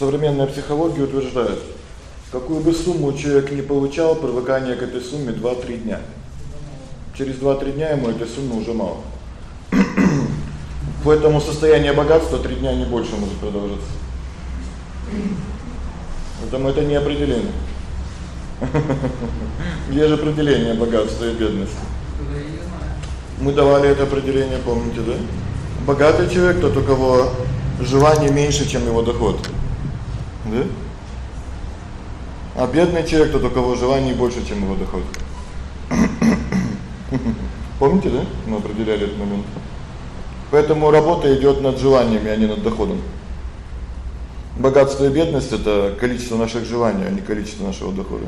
Современная психология утверждает, какую бы сумму человек не получал, привыкание к этой сумме 2-3 дня. Через 2-3 дня ему этой суммы уже мало. Поэтому состояние богатства 3 дня не больше может продолжаться. Поэтому это не определение. Где же определение богатства и бедности? Мы давали это определение, помните, да? Богатый человек тот, у кого желание меньше, чем его доход. Да? А бедный человек тот, у кого желаний больше, чем его доход. Помните, да? Мы определяли этот момент. Поэтому работа идёт над желаниями, а не над доходом. Богатство и бедность это количество наших желаний, а не количество нашего дохода.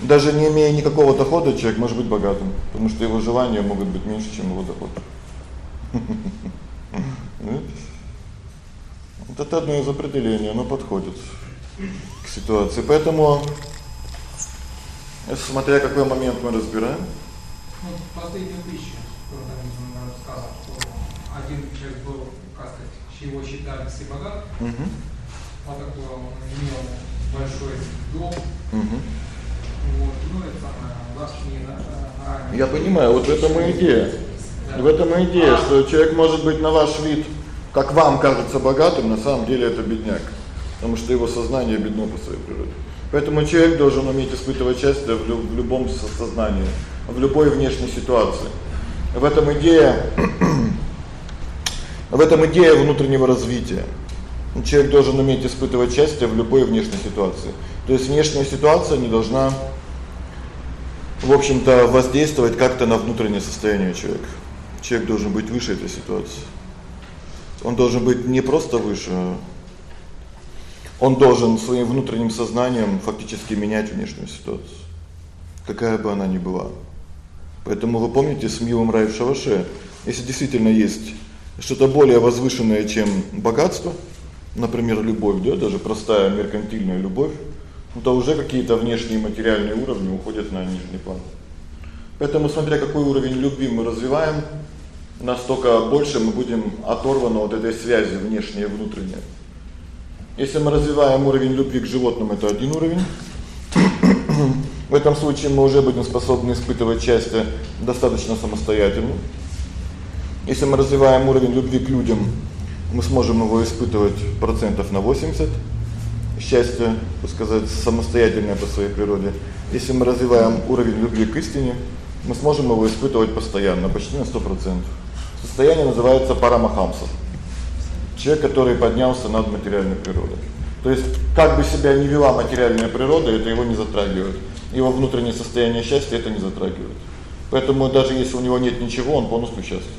Даже не имея никакого дохода, человек может быть богатым, потому что его желания могут быть меньше, чем его доход. Вот это одно из определений, оно подходит к ситуации. Поэтому смотря какой момент мы разбираем. Ну, последняя тысяча, которую там рассказал, что один человек был, как сказать, его считали все богат. Угу. А такой он имел большой дом. Угу. Вот, ну это самое, лашни, да, Я понимаю, вот в этом и идея. Да. В этом и идея, а... что человек может быть на ваш вид, как вам кажется богатым, на самом деле это бедняк, потому что его сознание бедно по своей природе. Поэтому человек должен уметь испытывать счастье в, любом сознании, в любой внешней ситуации. В этом идея в этом идея внутреннего развития. Человек должен уметь испытывать счастье в любой внешней ситуации. То есть внешняя ситуация не должна в общем-то воздействовать как-то на внутреннее состояние человека. Человек должен быть выше этой ситуации. Он должен быть не просто выше, он должен своим внутренним сознанием фактически менять внешнюю ситуацию, какая бы она ни была. Поэтому вы помните с милым рай в если действительно есть что-то более возвышенное, чем богатство, например, любовь, да, даже простая меркантильная любовь, ну то уже какие-то внешние материальные уровни уходят на нижний план. Поэтому смотря какой уровень любви мы развиваем, настолько больше мы будем оторваны от этой связи внешней и внутренней. Если мы развиваем уровень любви к животным это один уровень. В этом случае мы уже будем способны испытывать счастье достаточно самостоятельно. Если мы развиваем уровень любви к людям, мы сможем его испытывать процентов на 80. Счастье, так сказать, самостоятельное по своей природе. Если мы развиваем уровень любви к истине, мы сможем его испытывать постоянно, почти на 100%. Состояние называется парамахамса. Человек, который поднялся над материальной природой. То есть, как бы себя ни вела материальная природа, это его не затрагивает. Его внутреннее состояние счастья это не затрагивает. Поэтому даже если у него нет ничего, он полностью счастлив.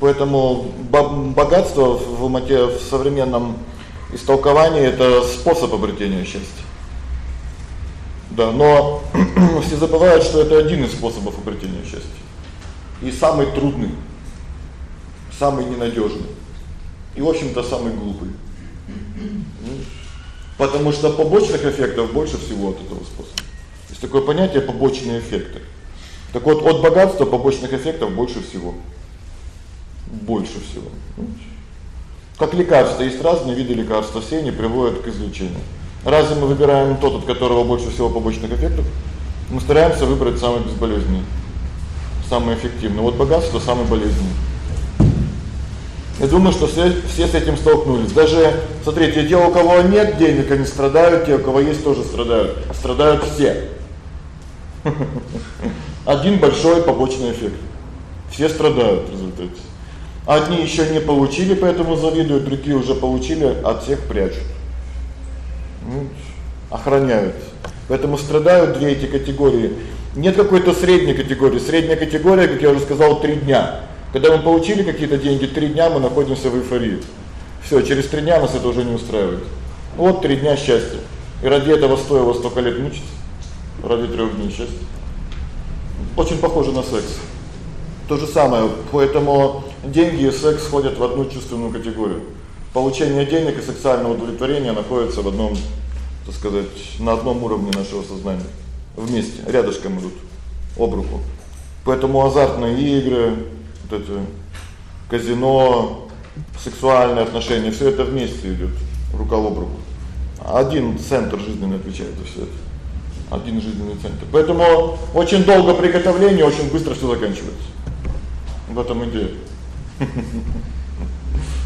Поэтому богатство в в современном истолковании это способ обретения счастья. Да, но все забывают, что это один из способов обретения счастья. И самый трудный, самый ненадёжный. И, в общем-то, самый глупый. Потому что побочных эффектов больше всего от этого способа. Есть такое понятие побочные эффекты. Так вот, от богатства побочных эффектов больше всего больше всего. Как лекарства, есть разные виды лекарств, все они приводят к излечению. Разве мы выбираем тот, от которого больше всего побочных эффектов? Мы стараемся выбрать самый безболезненный, самый эффективный. Вот богатство самый болезненный. Я думаю, что все все с этим столкнулись. Даже смотрите, те, у кого нет денег, они страдают, те, у кого есть, тоже страдают. Страдают все. Один большой побочный эффект. Все страдают в результате. Одни ещё не получили, поэтому завидуют, другие уже получили, от всех прячут. Ну, охраняют. Поэтому страдают две эти категории. Нет какой-то средней категории. Средняя категория, как я уже сказал, 3 дня. Когда мы получили какие-то деньги, 3 дня мы находимся в эйфории. Всё, через 3 дня нас это уже не устраивает. Вот 3 дня счастья. И ради этого стоило столько лет мучиться. Ради 3 дней счастья. Очень похоже на секс. То же самое, поэтому деньги и секс входят в одну чувственную категорию. Получение денег и сексуальное удовлетворение находятся в одном, так сказать, на одном уровне нашего сознания. Вместе, рядышком идут, об руку. Поэтому азартные игры, вот это казино, сексуальные отношения, всё это вместе идёт. рука об руку. Один центр жизненный отвечает за всё это. Один жизненный центр. Поэтому очень долго приготовление, очень быстро всё заканчивается. В этом идея.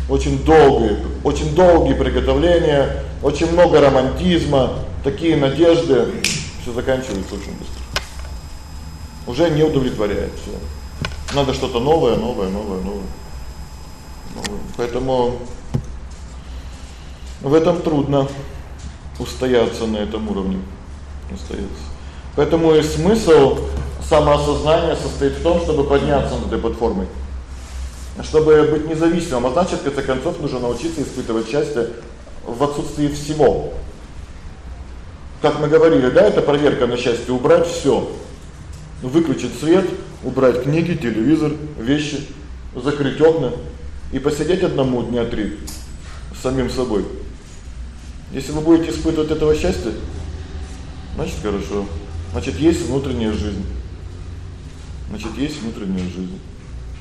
Очень долгие, очень долгие приготовления, очень много романтизма, такие надежды, всё заканчивается очень быстро. Уже не удовлетворяет всё. Надо что-то новое, новое, новое, новое. новое. Поэтому в этом трудно устояться на этом уровне. Устояться. Поэтому и смысл самоосознания состоит в том, чтобы подняться над этой платформой. Чтобы быть независимым, а значит, в конце концов, нужно научиться испытывать счастье в отсутствии всего. Как мы говорили, да, это проверка на счастье убрать всё. Выключить свет, убрать книги, телевизор, вещи, закрыть окна и посидеть одному дня три самим собой. Если вы будете испытывать этого счастья, значит, хорошо. Значит, есть внутренняя жизнь. Значит, есть внутренняя жизнь.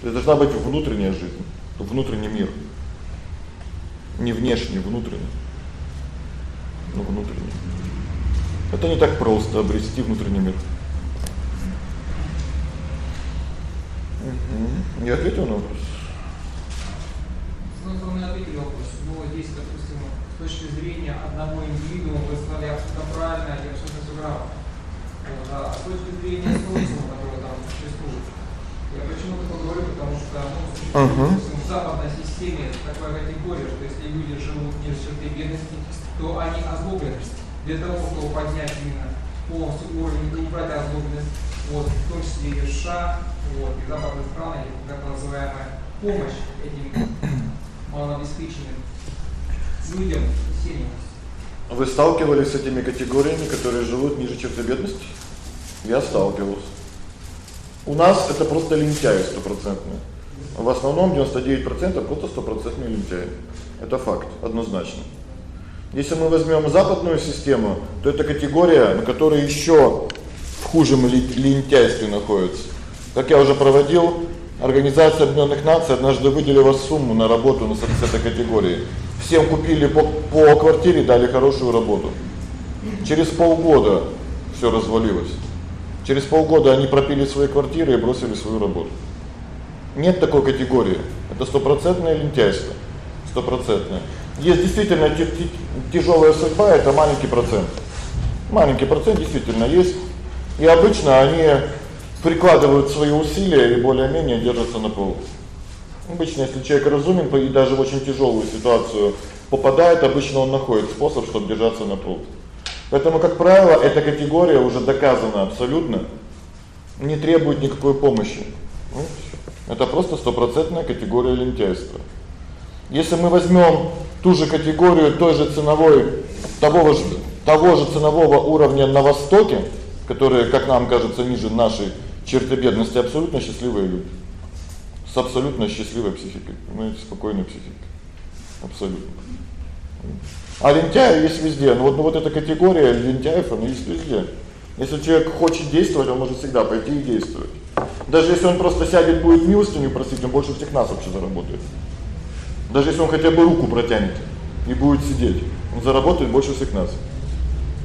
Это должна быть внутренняя жизнь, внутренний мир. Не внешний, внутренний. Но внутренний. Это не так просто обрести внутренний мир. Угу. Я ответил на вопрос. Ну, вы ответили вопрос. Но здесь, допустим, с точки зрения одного индивидуума вы сказали абсолютно правильно и абсолютно всё грамотно. Вот, а с точки зрения социума, который там существует, я почему так говорю, потому что ну, uh-huh. в западной системе такая категория, что если люди живут не в черте бедности, то они озлоблены. Для того, чтобы поднять именно полностью уровень и убрать озлобленность, вот, в том числе и США, вот, и западные страны, так называемая помощь этим малообеспеченным людям и семьям. Вы сталкивались с этими категориями, которые живут ниже черты бедности? Я сталкивался. У нас это просто лентяи стопроцентные. В основном 99% просто стопроцентные лентяи. Это факт, однозначно. Если мы возьмём западную систему, то это категория, на которой ещё в хужем лентяйстве находится. Как я уже проводил, Организация Объединённых Наций однажды выделила сумму на работу на с этой категории. Всем купили по по квартире, дали хорошую работу. Через полгода всё развалилось. Через полгода они пропили свои квартиры и бросили свою работу. Нет такой категории. Это стопроцентное лентяйство. Стопроцентное. Есть действительно тяжёлая судьба это маленький процент. Маленький процент действительно есть. И обычно они прикладывают свои усилия и более-менее держатся на плаву. Обычно, если человек разумен и даже в очень тяжёлую ситуацию попадает, обычно он находит способ, чтобы держаться на плаву. Поэтому, как правило, эта категория уже доказана абсолютно, не требует никакой помощи. Вот. Это просто стопроцентная категория лентяйства. Если мы возьмём ту же категорию той же ценовой того же того же ценового уровня на востоке, которые, как нам кажется, ниже нашей черты бедности, абсолютно счастливые люди. С абсолютно счастливой психикой, понимаете, спокойной психикой. Абсолютно. А лентяи есть везде. Ну вот ну вот эта категория лентяев, она есть везде. Если человек хочет действовать, он может всегда пойти и действовать. Даже если он просто сядет, будет милостыню просить, он больше всех нас вообще заработает. Даже если он хотя бы руку протянет и будет сидеть, он заработает больше всех нас.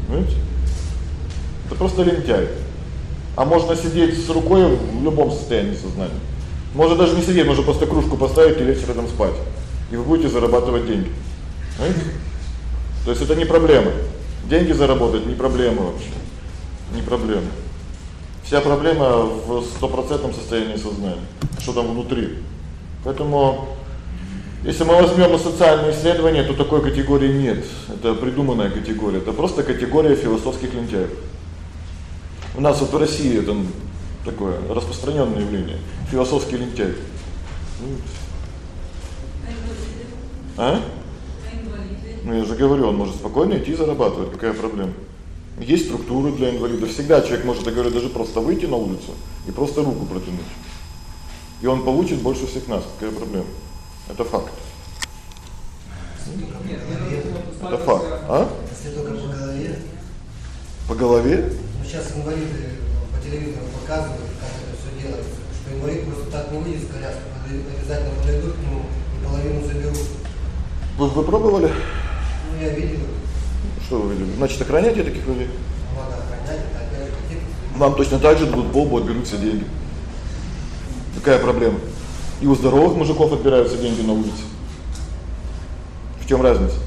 Понимаете? Это просто лентяй. А можно сидеть с рукой в любом состоянии сознания. Можно даже не сидеть, можно просто кружку поставить и лечь рядом спать. И вы будете зарабатывать деньги. Понимаете? То есть это не проблема. Деньги заработать не проблема вообще. Не проблема. Вся проблема в стопроцентном состоянии сознания, что там внутри. Поэтому если мы возьмём социальные исследования, то такой категории нет. Это придуманная категория. Это просто категория философских лентяев. У нас вот в России это такое распространённое явление философский лентяй. А? Ну я же говорю, он может спокойно идти зарабатывать, какая проблема? Есть структуры для инвалидов. Всегда человек может, я говорю, даже просто выйти на улицу и просто руку протянуть. И он получит больше всех нас. Какая проблема? Это факт. Это факт, а? Если только по голове. По голове? Ну, сейчас инвалиды по телевизору показывают, как это все делается. Что инвалид просто так не выйдет с коляски, обязательно подойдут к нему и половину заберут. Вы, вы пробовали? Ну, Ну, я видел. Что вы видели? Значит, охраняйте таких людей. Надо охранять, опять же, Вам точно так же дадут бомбу, отберут все деньги. Какая проблема? И у здоровых мужиков отбираются деньги на улице. В чём разница? Что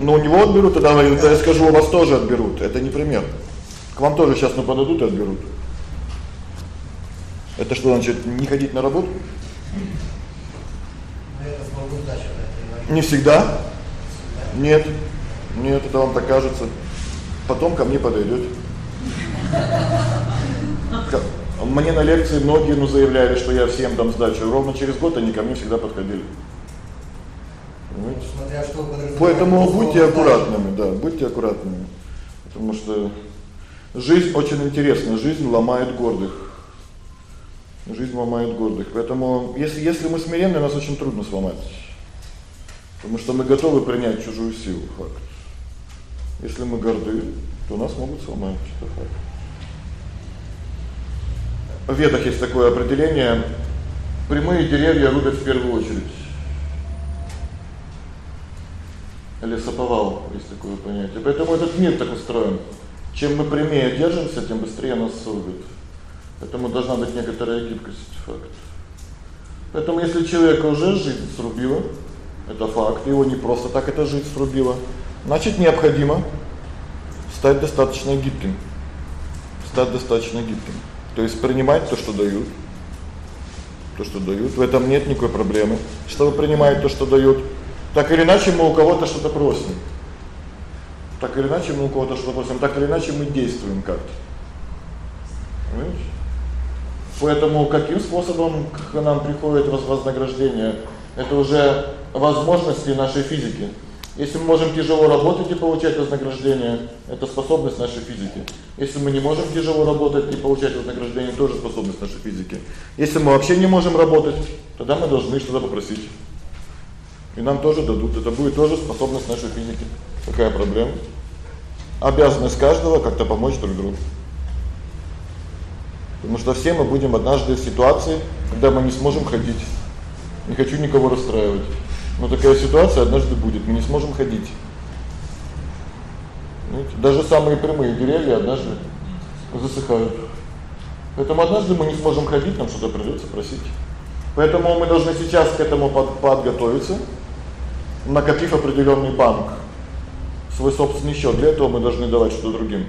Ну у него отберут, тогда я скажу, у вас тоже отберут. Это не пример. К вам тоже сейчас нападут и отберут. Это что значит не ходить на работу? Не всегда. Нет. Нет, это вам так кажется. Потом ко мне подойдёт. Мне на лекции многие ну заявляли, что я всем дам сдачу. Ровно через год они ко мне всегда подходили. Понимаете? Смотря что Поэтому будьте аккуратными, да, будьте аккуратными. Потому что жизнь очень интересна, жизнь ломает гордых. Жизнь ломает гордых. Поэтому если если мы смиренны, нас очень трудно сломать. Потому что мы готовы принять чужую силу, факт. Если мы горды, то нас могут сломать, это факт. В Ведах есть такое определение: прямые деревья рубят в первую очередь. Лесоповал, есть такое понятие. Поэтому этот мир так устроен. Чем мы прямее держимся, тем быстрее нас срубят. Поэтому должна быть некоторая гибкость, факт. Поэтому если человека уже жизнь срубила, это факт, его не просто так эта жизнь срубила, значит, необходимо стать достаточно гибким. Стать достаточно гибким. То есть принимать то, что дают. То, что дают. В этом нет никакой проблемы. Чтобы принимать то, что дают. Так или иначе мы у кого-то что-то просим. Так или иначе мы у кого-то что-то просим, так или иначе мы действуем как-то. Понимаете? Поэтому каким способом к нам приходит вознаграждение это уже возможности нашей физики. Если мы можем тяжело работать и получать вознаграждение это способность нашей физики. Если мы не можем тяжело работать и получать вознаграждение тоже способность нашей физики. Если мы вообще не можем работать, тогда мы должны что-то попросить. И нам тоже дадут. Это будет тоже способность нашей физики. Какая проблема? Обязанность каждого как-то помочь друг другу. Потому что все мы будем однажды в ситуации, когда мы не сможем ходить. Не хочу никого расстраивать. Но такая ситуация однажды будет, мы не сможем ходить. Знаете, даже самые прямые деревья однажды засыхают. Поэтому однажды мы не сможем ходить, нам что-то придётся просить. Поэтому мы должны сейчас к этому под, подготовиться, накопив определённый банк, свой собственный счёт. Для этого мы должны давать что-то другим.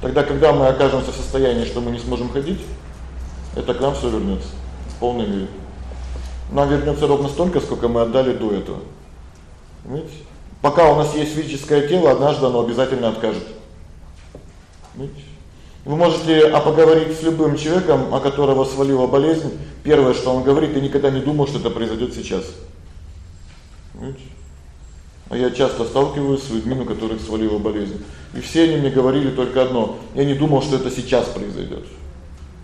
Тогда, когда мы окажемся в состоянии, что мы не сможем ходить, это к нам всё вернётся в полной мере нам вернётся ровно столько, сколько мы отдали до этого. Видите? Пока у нас есть физическое тело, однажды оно обязательно откажет. Видите? Вы можете а поговорить с любым человеком, о которого свалила болезнь, первое, что он говорит: "Ты никогда не думал, что это произойдёт сейчас". Видите? А я часто сталкиваюсь с людьми, у которых свалила болезнь. И все они мне говорили только одно: "Я не думал, что это сейчас произойдёт.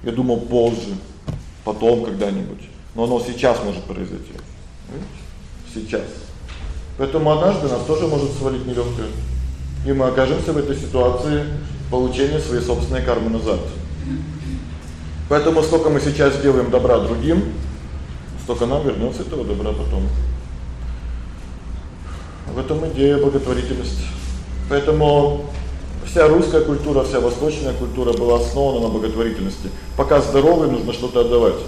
Я думал позже, потом когда-нибудь" но оно сейчас может произойти. Сейчас. Поэтому однажды нас тоже может свалить нелёгкое. И мы окажемся в этой ситуации получения своей собственной кармы назад. Поэтому сколько мы сейчас делаем добра другим, столько нам вернётся этого добра потом. В этом идея благотворительности. Поэтому вся русская культура, вся восточная культура была основана на благотворительности. Пока здоровый, нужно что-то отдавать.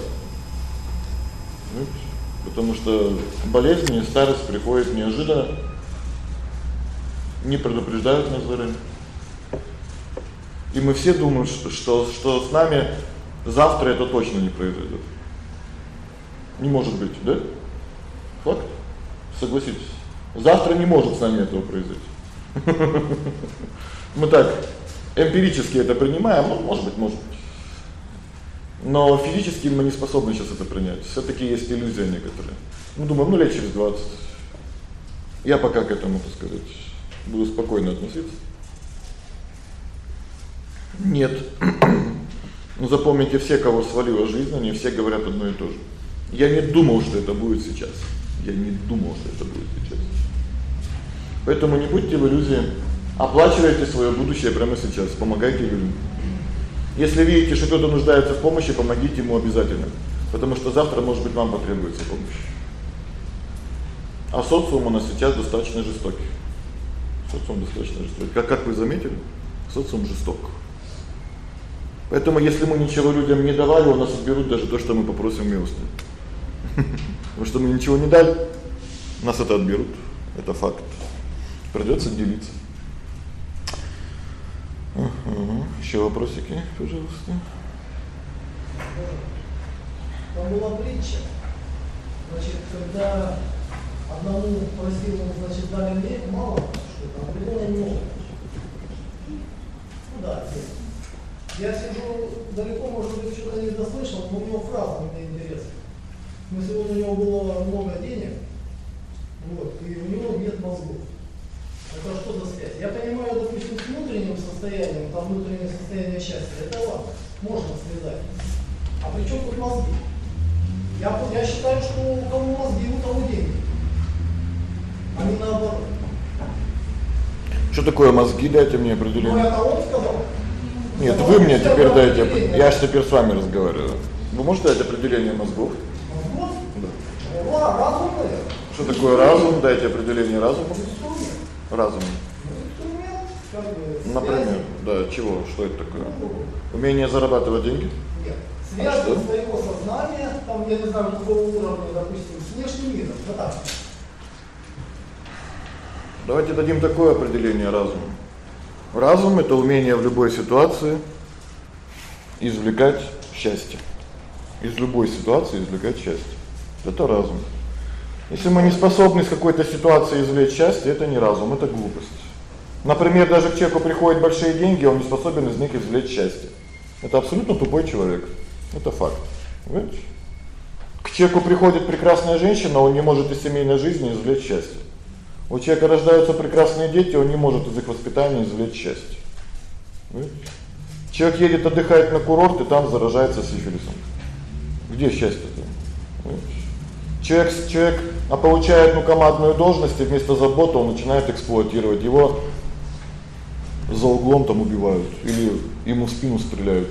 Потому что болезни и старость приходят неожиданно. Не предупреждают нас заранее. И мы все думаем, что что, с нами завтра это точно не произойдет. Не может быть, да? Факт. Согласитесь. Завтра не может с нами этого произойти. Мы так эмпирически это принимаем, ну, может быть, может. Но физически мы не способны сейчас это принять. все таки есть иллюзия некоторая. Мы думаем, ну лет через 20. Я пока к этому, так сказать, буду спокойно относиться. Нет. Ну запомните, все, кого свалила жизнь, они все говорят одно и то же. Я не думал, что это будет сейчас. Я не думал, что это будет сейчас. Поэтому не будьте в иллюзии. Оплачивайте своё будущее прямо сейчас, помогайте людям. Если видите, что кто-то нуждается в помощи, помогите ему обязательно, потому что завтра, может быть, вам потребуется помощь. А социум у нас сейчас достаточно жестокий. Социум достаточно жестокий. Как как вы заметили, социум жесток. Поэтому если мы ничего людям не давали, у нас отберут даже то, что мы попросим милости. Потому что мы ничего не дали, нас это отберут. Это факт. Придётся делиться. Угу. Ещё вопросики, пожалуйста. Там была притча. Значит, когда одному просилому, значит, дали мех, мало что-то, а другому много. Ну да. Я сижу далеко, может быть, что-то не дослышал, но у него фраза мне интересна. Смысле, вот у него было много денег, вот, и у него нет мозгов. Это что за связь? Я понимаю, допустим, с внутренним состоянием, там внутреннее состояние счастья, это ладно, можно связать. А при чем тут мозги? Я, я считаю, что у кого мозги, у того деньги. А не наоборот. Что такое мозги? Дайте мне Ну, определение. это он сказал. Нет, вы мне теперь дайте. Я же теперь с вами разговариваю. Вы можете дать определение мозгов? Мозгов? Да. Ла- Разум, наверное. Что такое разум? Дайте определение разума. Разум. Например, да, чего? Что это такое? Умение зарабатывать деньги? Нет. А Связь что? своего сознания, там, я не знаю, какого уровня, допустим, с внешним миром. Так. Давайте дадим такое определение разуму. Разум это умение в любой ситуации извлекать счастье. Из любой ситуации извлекать счастье. Это разум. Если мы не способны из какой-то ситуации извлечь счастье, это не разум, это глупость. Например, даже к человеку приходят большие деньги, он не способен из них извлечь счастье. Это абсолютно тупой человек. Это факт. Понимаете? К человеку приходит прекрасная женщина, он не может из семейной жизни извлечь счастье. У человека рождаются прекрасные дети, он не может из их воспитания извлечь счастье. Понимаете? Человек едет отдыхать на курорт и там заражается сифилисом. Где счастье-то? Понимаете? Человек человек а получает ну командную должность, и вместо заботы он начинает эксплуатировать его за углом там убивают или ему в спину стреляют.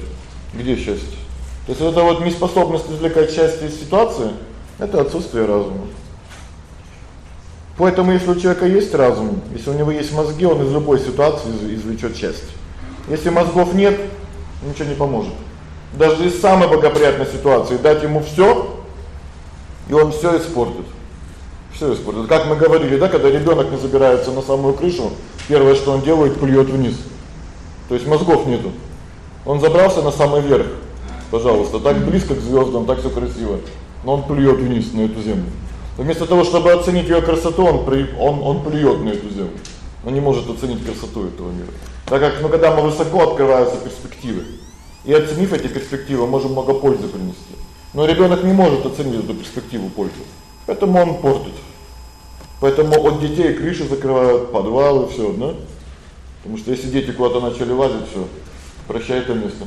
Где счастье? То есть это вот неспособность извлекать счастье из ситуации это отсутствие разума. Поэтому если у человека есть разум, если у него есть мозги, он из любой ситуации извлечёт счастье. Если мозгов нет, ничего не поможет. Даже из самой благоприятной ситуации дать ему всё, и он всё испортит. Всё испортит. Как мы говорили, да, когда ребёнок не забирается на самую крышу, первое, что он делает, плюёт вниз. То есть мозгов нету. Он забрался на самый верх. Пожалуйста, так близко к звёздам, так всё красиво. Но он плюёт вниз на эту землю. Вместо того, чтобы оценить её красоту, он при, он он плюёт на эту землю. Он не может оценить красоту этого мира. Так как ну когда мы высоко открываются перспективы, и оценив эти перспективы, можем много пользы принести. Но ребёнок не может оценить эту перспективу пользы. Поэтому он портит. Поэтому от детей крыши закрывают, подвалы, всё, да? Потому что если дети куда-то начали лазить, всё, прощай это место.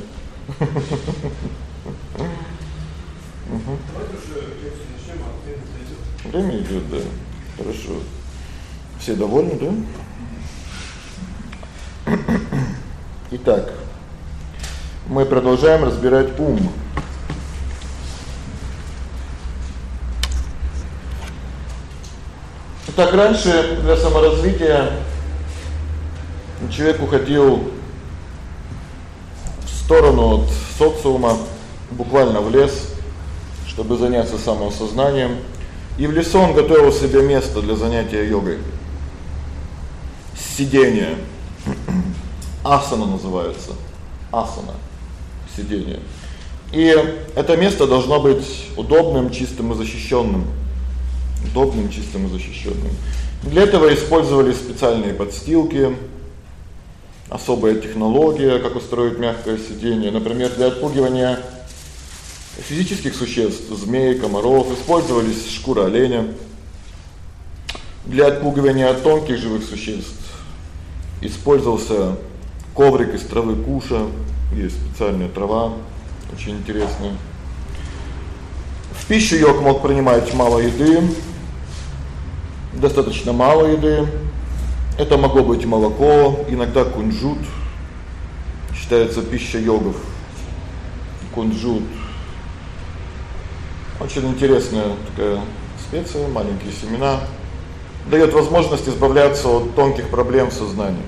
Угу. Время идёт, да. Хорошо. Все довольны, да? Итак, мы продолжаем разбирать ум. Так раньше для саморазвития человек уходил в сторону от социума, буквально в лес, чтобы заняться самоосознанием. И в лесу он готовил себе место для занятия йогой. Сидение. Асана называется. Асана. Сидение. И это место должно быть удобным, чистым и защищённым. Удобным, чистым и защищённым. Для этого использовались специальные подстилки, особая технология, как устроить мягкое сидение, например, для отпугивания физических существ, змей, комаров, использовались шкура оленя. Для отпугивания тонких живых существ использовался коврик из травы куша, есть специальная трава, очень интересная. В пищу йог мог принимать мало еды, достаточно мало еды. Это могло быть молоко, иногда кунжут. Считается пища йогов. Кунжут очень интересная такая специя, маленькие семена, даёт возможность избавляться от тонких проблем в сознании.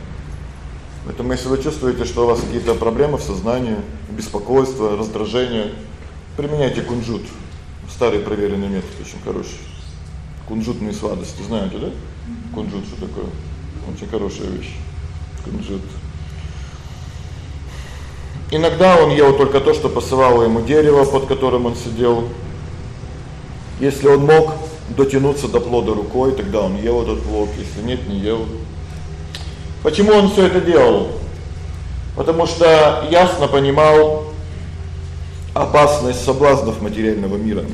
Поэтому если вы чувствуете, что у вас какие-то проблемы в сознании, беспокойство, раздражение, применяйте кунжут. Старый проверенный метод, очень хороший. Кунжутные сладости, знаете, да? Кунжут что такое? Очень хорошая вещь. Кунжут. Иногда он ел только то, что посылало ему дерево, под которым он сидел. Если он мог дотянуться до плода рукой, тогда он ел этот плод, если нет, не ел. Почему он всё это делал? Потому что ясно понимал опасность соблазнов материального мира.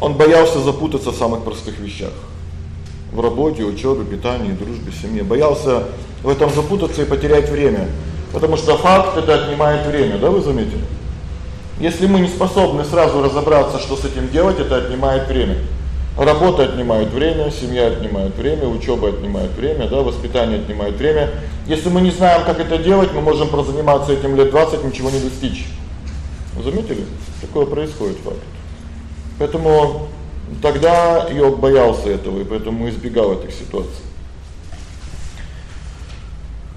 Он боялся запутаться в самых простых вещах. В работе, учёбе, питании, дружбе, семье. Боялся в этом запутаться и потерять время. Потому что факт это отнимает время, да, вы заметили? Если мы не способны сразу разобраться, что с этим делать, это отнимает время. Работа отнимает время, семья отнимает время, учёба отнимает время, да, воспитание отнимает время. Если мы не знаем, как это делать, мы можем прозаниматься этим лет 20, ничего не достичь. Заметили? Такое происходит факт. Поэтому тогда Йог боялся этого и поэтому избегал этих ситуаций.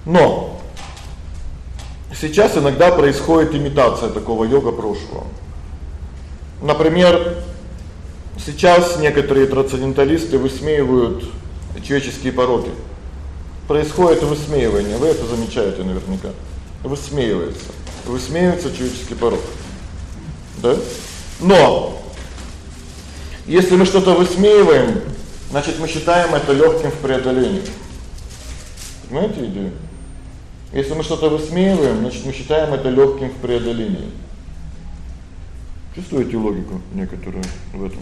Но сейчас иногда происходит имитация такого йога прошлого. Например, Сейчас некоторые трансценденталисты высмеивают человеческие пороки. Происходит высмеивание, вы это замечаете наверняка. Высмеивается. Высмеивается человеческий порок. Да? Но если мы что-то высмеиваем, значит, мы считаем это лёгким в преодолении. Понимаете идею? Если мы что-то высмеиваем, значит, мы считаем это лёгким в преодолении. Чувствуете логику некоторую в этом?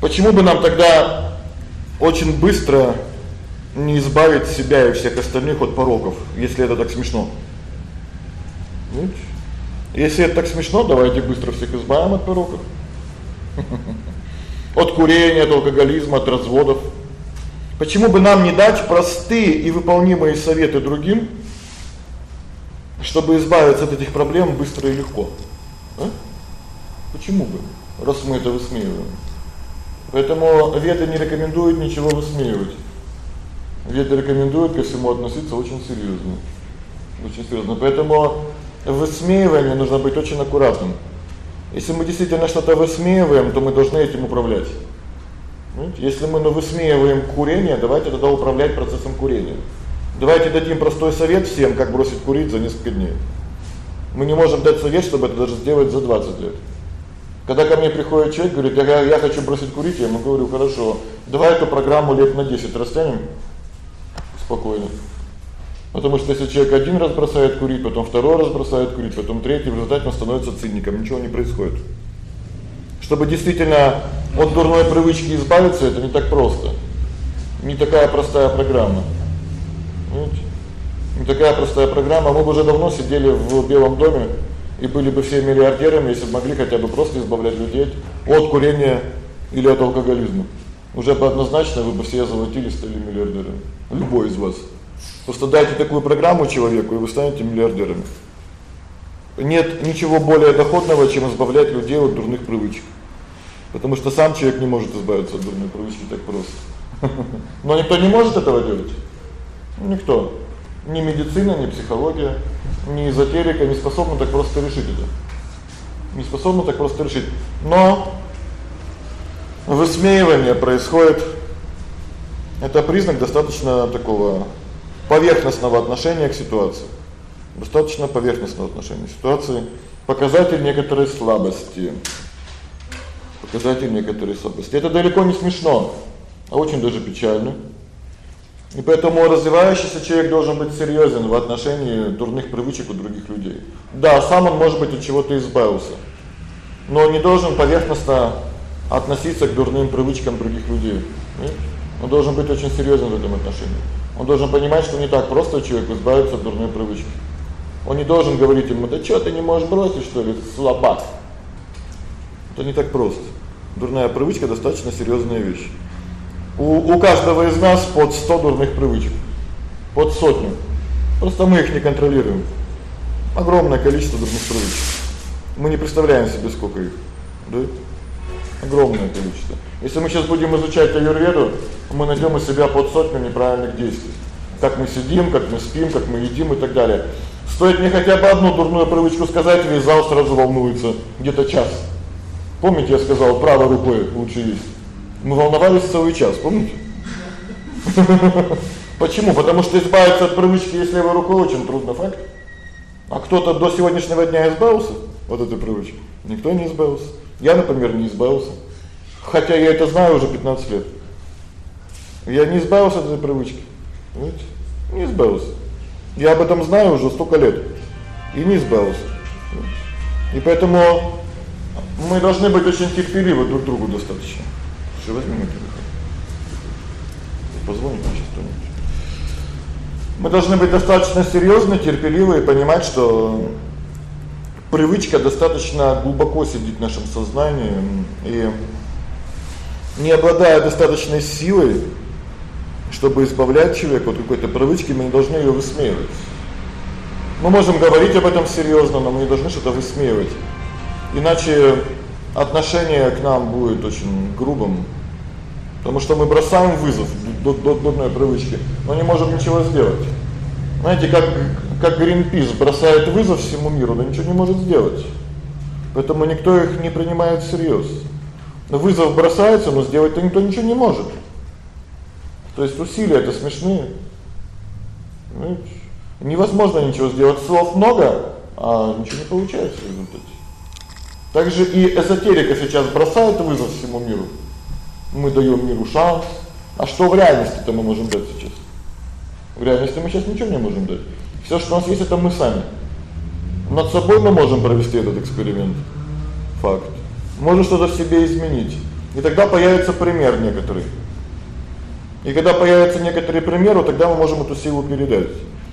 Почему бы нам тогда очень быстро не избавить себя и всех остальных от пороков, если это так смешно? Нет? Если это так смешно, давайте быстро всех избавим от пороков. От курения, от алкоголизма, от разводов. Почему бы нам не дать простые и выполнимые советы другим, чтобы избавиться от этих проблем быстро и легко? А? Почему бы? Раз мы это высмеиваем. Поэтому веды не рекомендуют ничего высмеивать. Веды рекомендуют ко всему относиться очень серьёзно. Очень серьёзно. Поэтому в высмеивании нужно быть очень аккуратным. Если мы действительно что-то высмеиваем, то мы должны этим управлять. Понимаете? Если мы ну высмеиваем курение, давайте тогда управлять процессом курения. Давайте дадим простой совет всем, как бросить курить за несколько дней. Мы не можем дать совет, чтобы это даже сделать за 20 лет. Когда ко мне приходит человек, говорит: "Я я хочу бросить курить", я ему говорю: "Хорошо. Давай эту программу лет на 10 растянем". Спокойно. Потому что если человек один раз бросает курить, потом второй раз бросает курить, потом третий, в результате он становится циником, ничего не происходит. Чтобы действительно от дурной привычки избавиться, это не так просто. Не такая простая программа. Понимаете? Не такая простая программа. Мы бы уже давно сидели в Белом доме и были бы все миллиардерами, если бы могли хотя бы просто избавлять людей от курения или от алкоголизма. Уже бы однозначно вы бы все золотили, стали миллиардерами. Любой из вас. Просто дайте такую программу человеку, и вы станете миллиардерами. Нет ничего более доходного, чем избавлять людей от дурных привычек. Потому что сам человек не может избавиться от дурной привычки так просто. Но никто не может этого делать. Никто. Ни медицина, ни психология, ни эзотерика не способны так просто решить это. Не способны так просто решить. Но высмеивание происходит это признак достаточно такого поверхностного отношения к ситуации. Достаточно поверхностного отношения к ситуации, показатель некоторой слабости. Показатель некоторой слабости. Это далеко не смешно, а очень даже печально. И поэтому развивающийся человек должен быть серьёзен в отношении дурных привычек у других людей. Да, сам он, может быть, от чего-то избавился, но не должен поверхностно относиться к дурным привычкам других людей. Он должен быть очень серьёзен в этом отношении. Он должен понимать, что не так просто человеку избавиться от дурной привычки. Он не должен говорить ему: "Да что ты не можешь бросить, что ли, слабак?" Это не так просто. Дурная привычка достаточно серьёзная вещь. У у каждого из нас под 100 дурных привычек. Под сотню. Просто мы их не контролируем. Огромное количество дурных привычек. Мы не представляем себе, сколько их. Да? огромное количество. Если мы сейчас будем изучать аюрведу, мы найдём у себя под сотню неправильных действий. Как мы сидим, как мы спим, как мы едим и так далее. Стоит мне хотя бы одну дурную привычку сказать, весь зал сразу волнуется где-то час. Помните, я сказал, правой рукой лучше есть. Мы волновались целый час, помните? Почему? Потому что избавиться от привычки есть левой рукой очень трудно, факт. А кто-то до сегодняшнего дня избавился от этой привычки? Никто не избавился. Я, например, не избавился. Хотя я это знаю уже 15 лет. Я не избавился от этой привычки. Видите? Не избавился. Я об этом знаю уже столько лет и не избавился. И поэтому мы должны быть очень терпеливы друг к другу достаточно. Что возьмем телефон. Позвони сейчас кто-нибудь. Мы должны быть достаточно серьёзны, терпеливы и понимать, что привычка достаточно глубоко сидит в нашем сознании и не обладая достаточной силой, чтобы избавлять человека от какой-то привычки, мы не должны её высмеивать. Мы можем говорить об этом серьёзно, но мы не должны что-то высмеивать. Иначе отношение к нам будет очень грубым, потому что мы бросаем вызов дурной привычке, но не можем ничего сделать. Знаете, как как Greenpeace бросает вызов всему миру, но ничего не может сделать. Поэтому никто их не принимает всерьёз. Вызов бросается, но сделать-то никто ничего не может. То есть усилия это смешные. Ну, невозможно ничего сделать. Слов много, а ничего не получается в результате. Также и эзотерика сейчас бросает вызов всему миру. Мы даём миру шанс. А что в реальности-то мы можем дать сейчас? В реальности мы сейчас ничего не можем дать. Всё, что у нас есть это мы сами. Над собой мы можем провести этот эксперимент. Факт. Можно что-то в себе изменить. И тогда появится пример некоторый. И когда появятся некоторые примеры, тогда мы можем эту силу передать.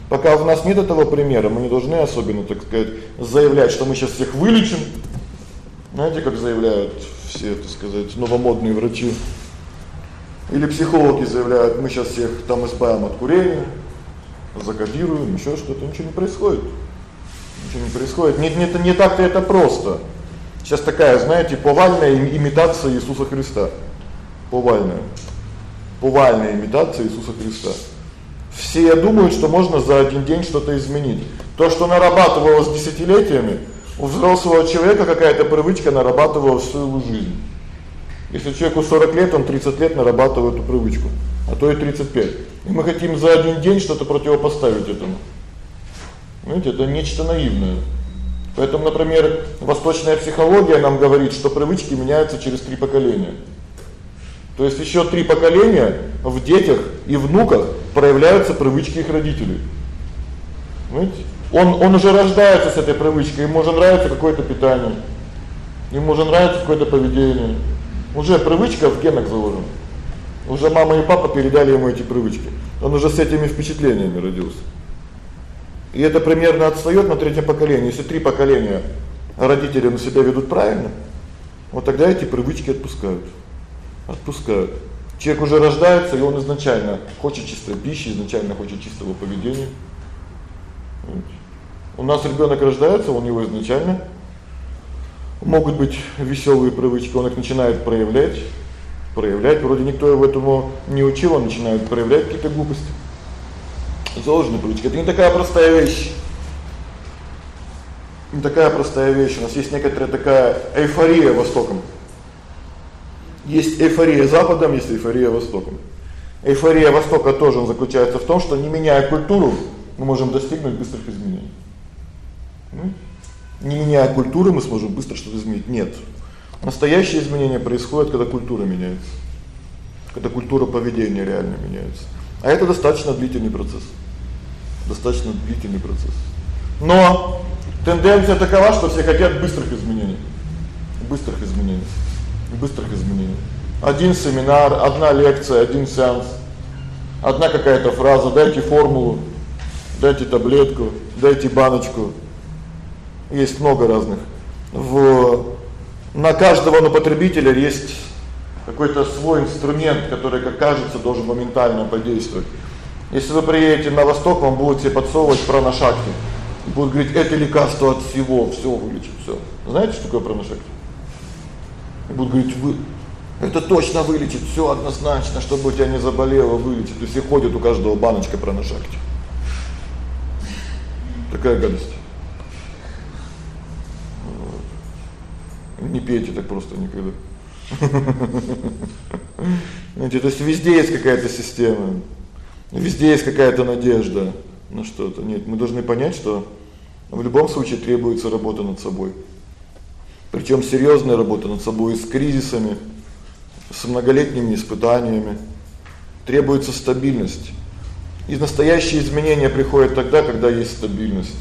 Пока у нас нет этого примера, мы не должны особенно, так сказать, заявлять, что мы сейчас всех вылечим. Знаете, как заявляют все, так сказать, новомодные врачи или психологи заявляют: "Мы сейчас всех там избавим от курения, закодируем, ещё что-то". Ничего не происходит. Ничего не происходит. Нет, нет, не так-то это просто. Сейчас такая, знаете, повальная имитация Иисуса Христа. Повальная. Повальная имитация Иисуса Христа. Все думают, что можно за один день что-то изменить. То, что нарабатывалось десятилетиями, у взрослого человека какая-то привычка нарабатывалась всю жизнь. Если человеку 40 лет, он 30 лет нарабатывает эту привычку, а то и 35. И мы хотим за один день что-то противопоставить этому. Знаете, это нечто наивное. Поэтому, например, восточная психология нам говорит, что привычки меняются через три поколения. То есть ещё три поколения в детях и внуках проявляются привычки их родителей. Знаете? Он он уже рождается с этой привычкой, ему уже нравится какое-то питание. Ему уже нравится какое-то поведение. Уже привычка в генах заложена. Уже мама и папа передали ему эти привычки. Он уже с этими впечатлениями родился. И это примерно отстаёт на третьем поколении. Если три поколения родители на себя ведут правильно, вот тогда эти привычки отпускают. Отпускают. Человек уже рождается, и он изначально хочет чистой пищи, изначально хочет чистого поведения. У нас ребёнок рождается, у него изначально могут быть весёлые привычки, он их начинает проявлять. Проявлять, вроде никто его этому не учил, он начинает проявлять какие-то глупости. Заложенные привычки. Это не такая простая вещь. Не такая простая вещь. У нас есть некоторая такая эйфория востоком. Есть эйфория западом, есть эйфория востоком. Эйфория востока тоже заключается в том, что не меняя культуру, мы можем достигнуть быстрых изменений. Не меняя культуру, мы сможем быстро что-то изменить. Нет. Настоящие изменения происходят, когда культура меняется. Когда культура поведения реально меняется. А это достаточно длительный процесс. Достаточно длительный процесс. Но тенденция такова, что все хотят быстрых изменений. Быстрых изменений. Быстрых изменений. Один семинар, одна лекция, один сеанс. Одна какая-то фраза, дайте формулу, дайте таблетку, дайте баночку. Есть много разных. В на каждого на потребителя есть какой-то свой инструмент, который, как кажется, должен моментально подействовать. Если вы приедете на восток, вам будут все подсовывать пранашакти. Будут говорить: "Это лекарство от всего, всё вылечит, всё". Знаете, что такое пранашакти? И будут говорить: "Вы это точно вылечит, всё однозначно, чтобы у тебя не заболело, вылечит". И ходит у каждого баночка проношакти. Такая гадость. Не пейте так просто никогда. Знаете, то есть везде есть какая-то система. Везде есть какая-то надежда на что-то. Нет, мы должны понять, что в любом случае требуется работа над собой. Причём серьёзная работа над собой с кризисами, с многолетними испытаниями. Требуется стабильность. И настоящие изменения приходят тогда, когда есть стабильность.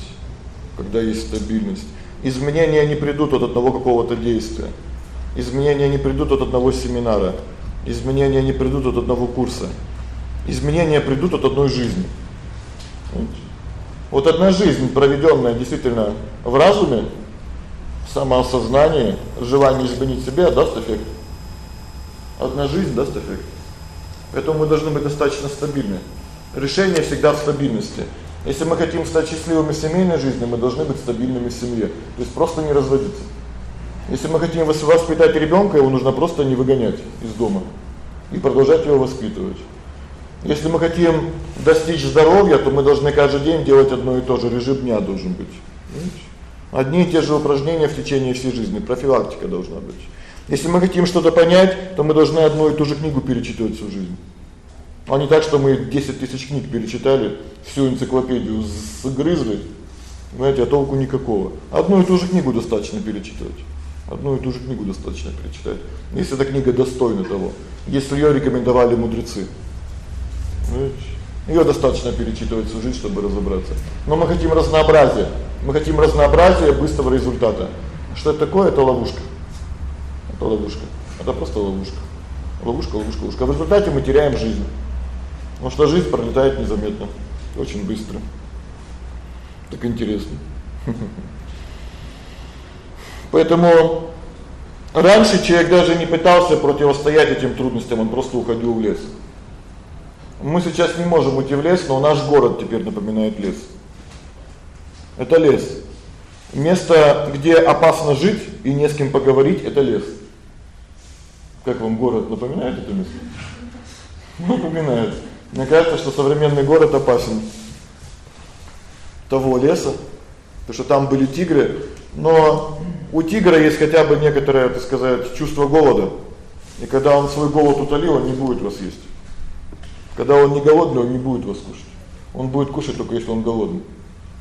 Когда есть стабильность. Изменения не придут от одного какого-то действия. Изменения не придут от одного семинара. Изменения не придут от одного курса. Изменения придут от одной жизни. Вот одна жизнь, проведённая действительно в разуме, в самоосознании, желании изменить себя, даст эффект. Одна жизнь даст эффект. Поэтому мы должны быть достаточно стабильны. Решение всегда в стабильности. Если мы хотим стать счастливыми в семейной жизни, мы должны быть стабильными в семье. То есть просто не разводиться. Если мы хотим воспитать ребёнка, его нужно просто не выгонять из дома и продолжать его воспитывать. Если мы хотим достичь здоровья, то мы должны каждый день делать одно и то же, режим дня должен быть. Понимаете? Одни и те же упражнения в течение всей жизни, профилактика должна быть. Если мы хотим что-то понять, то мы должны одну и ту же книгу перечитывать всю жизнь. А не так, что мы 10 тысяч книг перечитали, всю энциклопедию сгрызли. Знаете, а толку никакого. Одну и ту же книгу достаточно перечитывать. Одну и ту же книгу достаточно перечитать. Если эта книга достойна того, если её рекомендовали мудрецы. Её достаточно перечитывать всю жизнь, чтобы разобраться. Но мы хотим разнообразия. Мы хотим разнообразия быстрого результата. Что это такое? Это ловушка. Это ловушка. Это просто ловушка. Ловушка, ловушка, ловушка. В результате мы теряем жизнь. Потому что жизнь пролетает незаметно, очень быстро. Так интересно. Поэтому раньше человек даже не пытался противостоять этим трудностям, он просто уходил в лес. Мы сейчас не можем уйти в лес, но наш город теперь напоминает лес. Это лес. Место, где опасно жить и не с кем поговорить это лес. Как вам город напоминает это место? Напоминает. Мне кажется, что современный город опасен того леса, потому что там были тигры, но у тигра есть хотя бы некоторое, так сказать, чувство голода. И когда он свой голод утолил, он не будет вас есть. Когда он не голодный, он не будет вас кушать. Он будет кушать только если он голодный.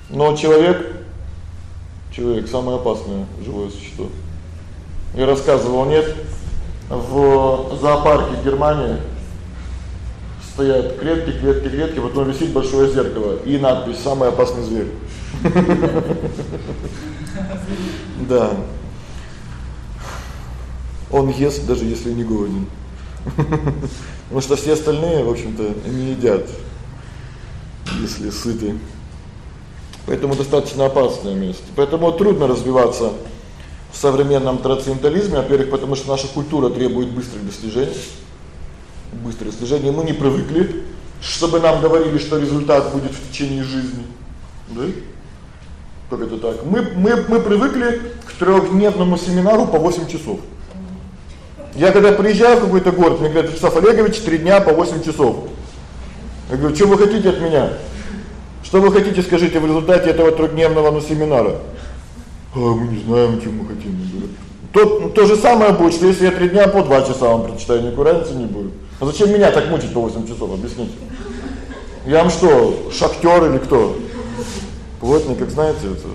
Но человек человек самое опасное живое существо. Я рассказывал, нет, в зоопарке Германии стоят клетки, клетки, клетки, вот там висит большое зеркало и надпись самый опасный зверь. Да. Он ест даже если не голоден. Потому что все остальные, в общем-то, не едят, если сыты. Поэтому достаточно опасное место. Поэтому трудно развиваться в современном трансцендентализме, во-первых, потому что наша культура требует быстрых достижений быстрое слежение. Мы не привыкли, чтобы нам говорили, что результат будет в течение жизни. Да? Как это так? Мы мы мы привыкли к трёхдневному семинару по 8 часов. Я когда приезжаю в какой-то город, мне говорят: "Вячеслав Олегович, 3 дня по 8 часов". Я говорю: "Что вы хотите от меня? Что вы хотите, скажите, в результате этого трёхдневного ну, семинара?" А мы не знаем, чем мы хотим, говорят. То то же самое будет, что если я 3 дня по 2 часа вам прочитаю, никакой разницы не будет. А зачем меня так мучить по 8 часов, объясните? Я вам что, шахтёр или кто? Плотник, как знаете, это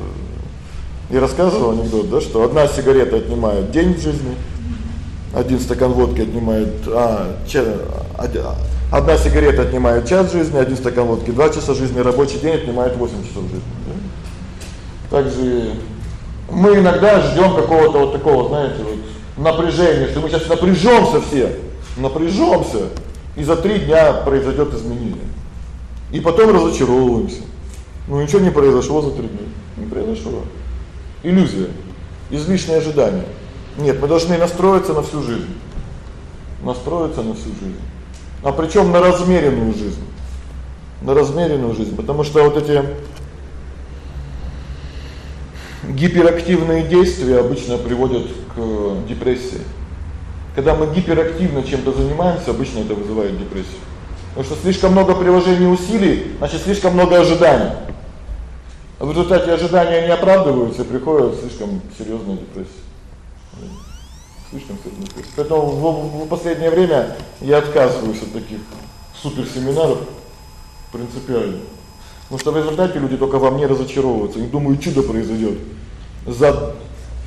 Я рассказывал анекдот, да, что одна сигарета отнимает день жизни, один стакан водки отнимает, а, че, одна сигарета отнимает час жизни, один стакан водки 2 часа жизни, рабочий день отнимает 8 часов жизни. Да? Также мы иногда ждём какого-то вот такого, знаете, вот напряжения, что мы сейчас напряжёмся все напряжёмся, и за 3 дня произойдёт изменение. И потом разочаровываемся. Ну ничего не произошло за 3 дня. Не произошло. Иллюзия. Излишнее ожидание. Нет, мы должны настроиться на всю жизнь. Настроиться на всю жизнь. А причём на размеренную жизнь. На размеренную жизнь, потому что вот эти гиперактивные действия обычно приводят к депрессии. Когда мы гиперактивно чем-то занимаемся, обычно это вызывает депрессию. Потому что слишком много приложений усилий, значит, слишком много ожиданий. А в результате ожидания не оправдываются, и приходит слишком серьёзная депрессия. Слишком серьёзная депрессия. Поэтому в, в последнее время я отказываюсь от таких суперсеминаров принципиально. Потому что в результате люди только во мне разочаровываются. Они думают, чудо произойдёт. За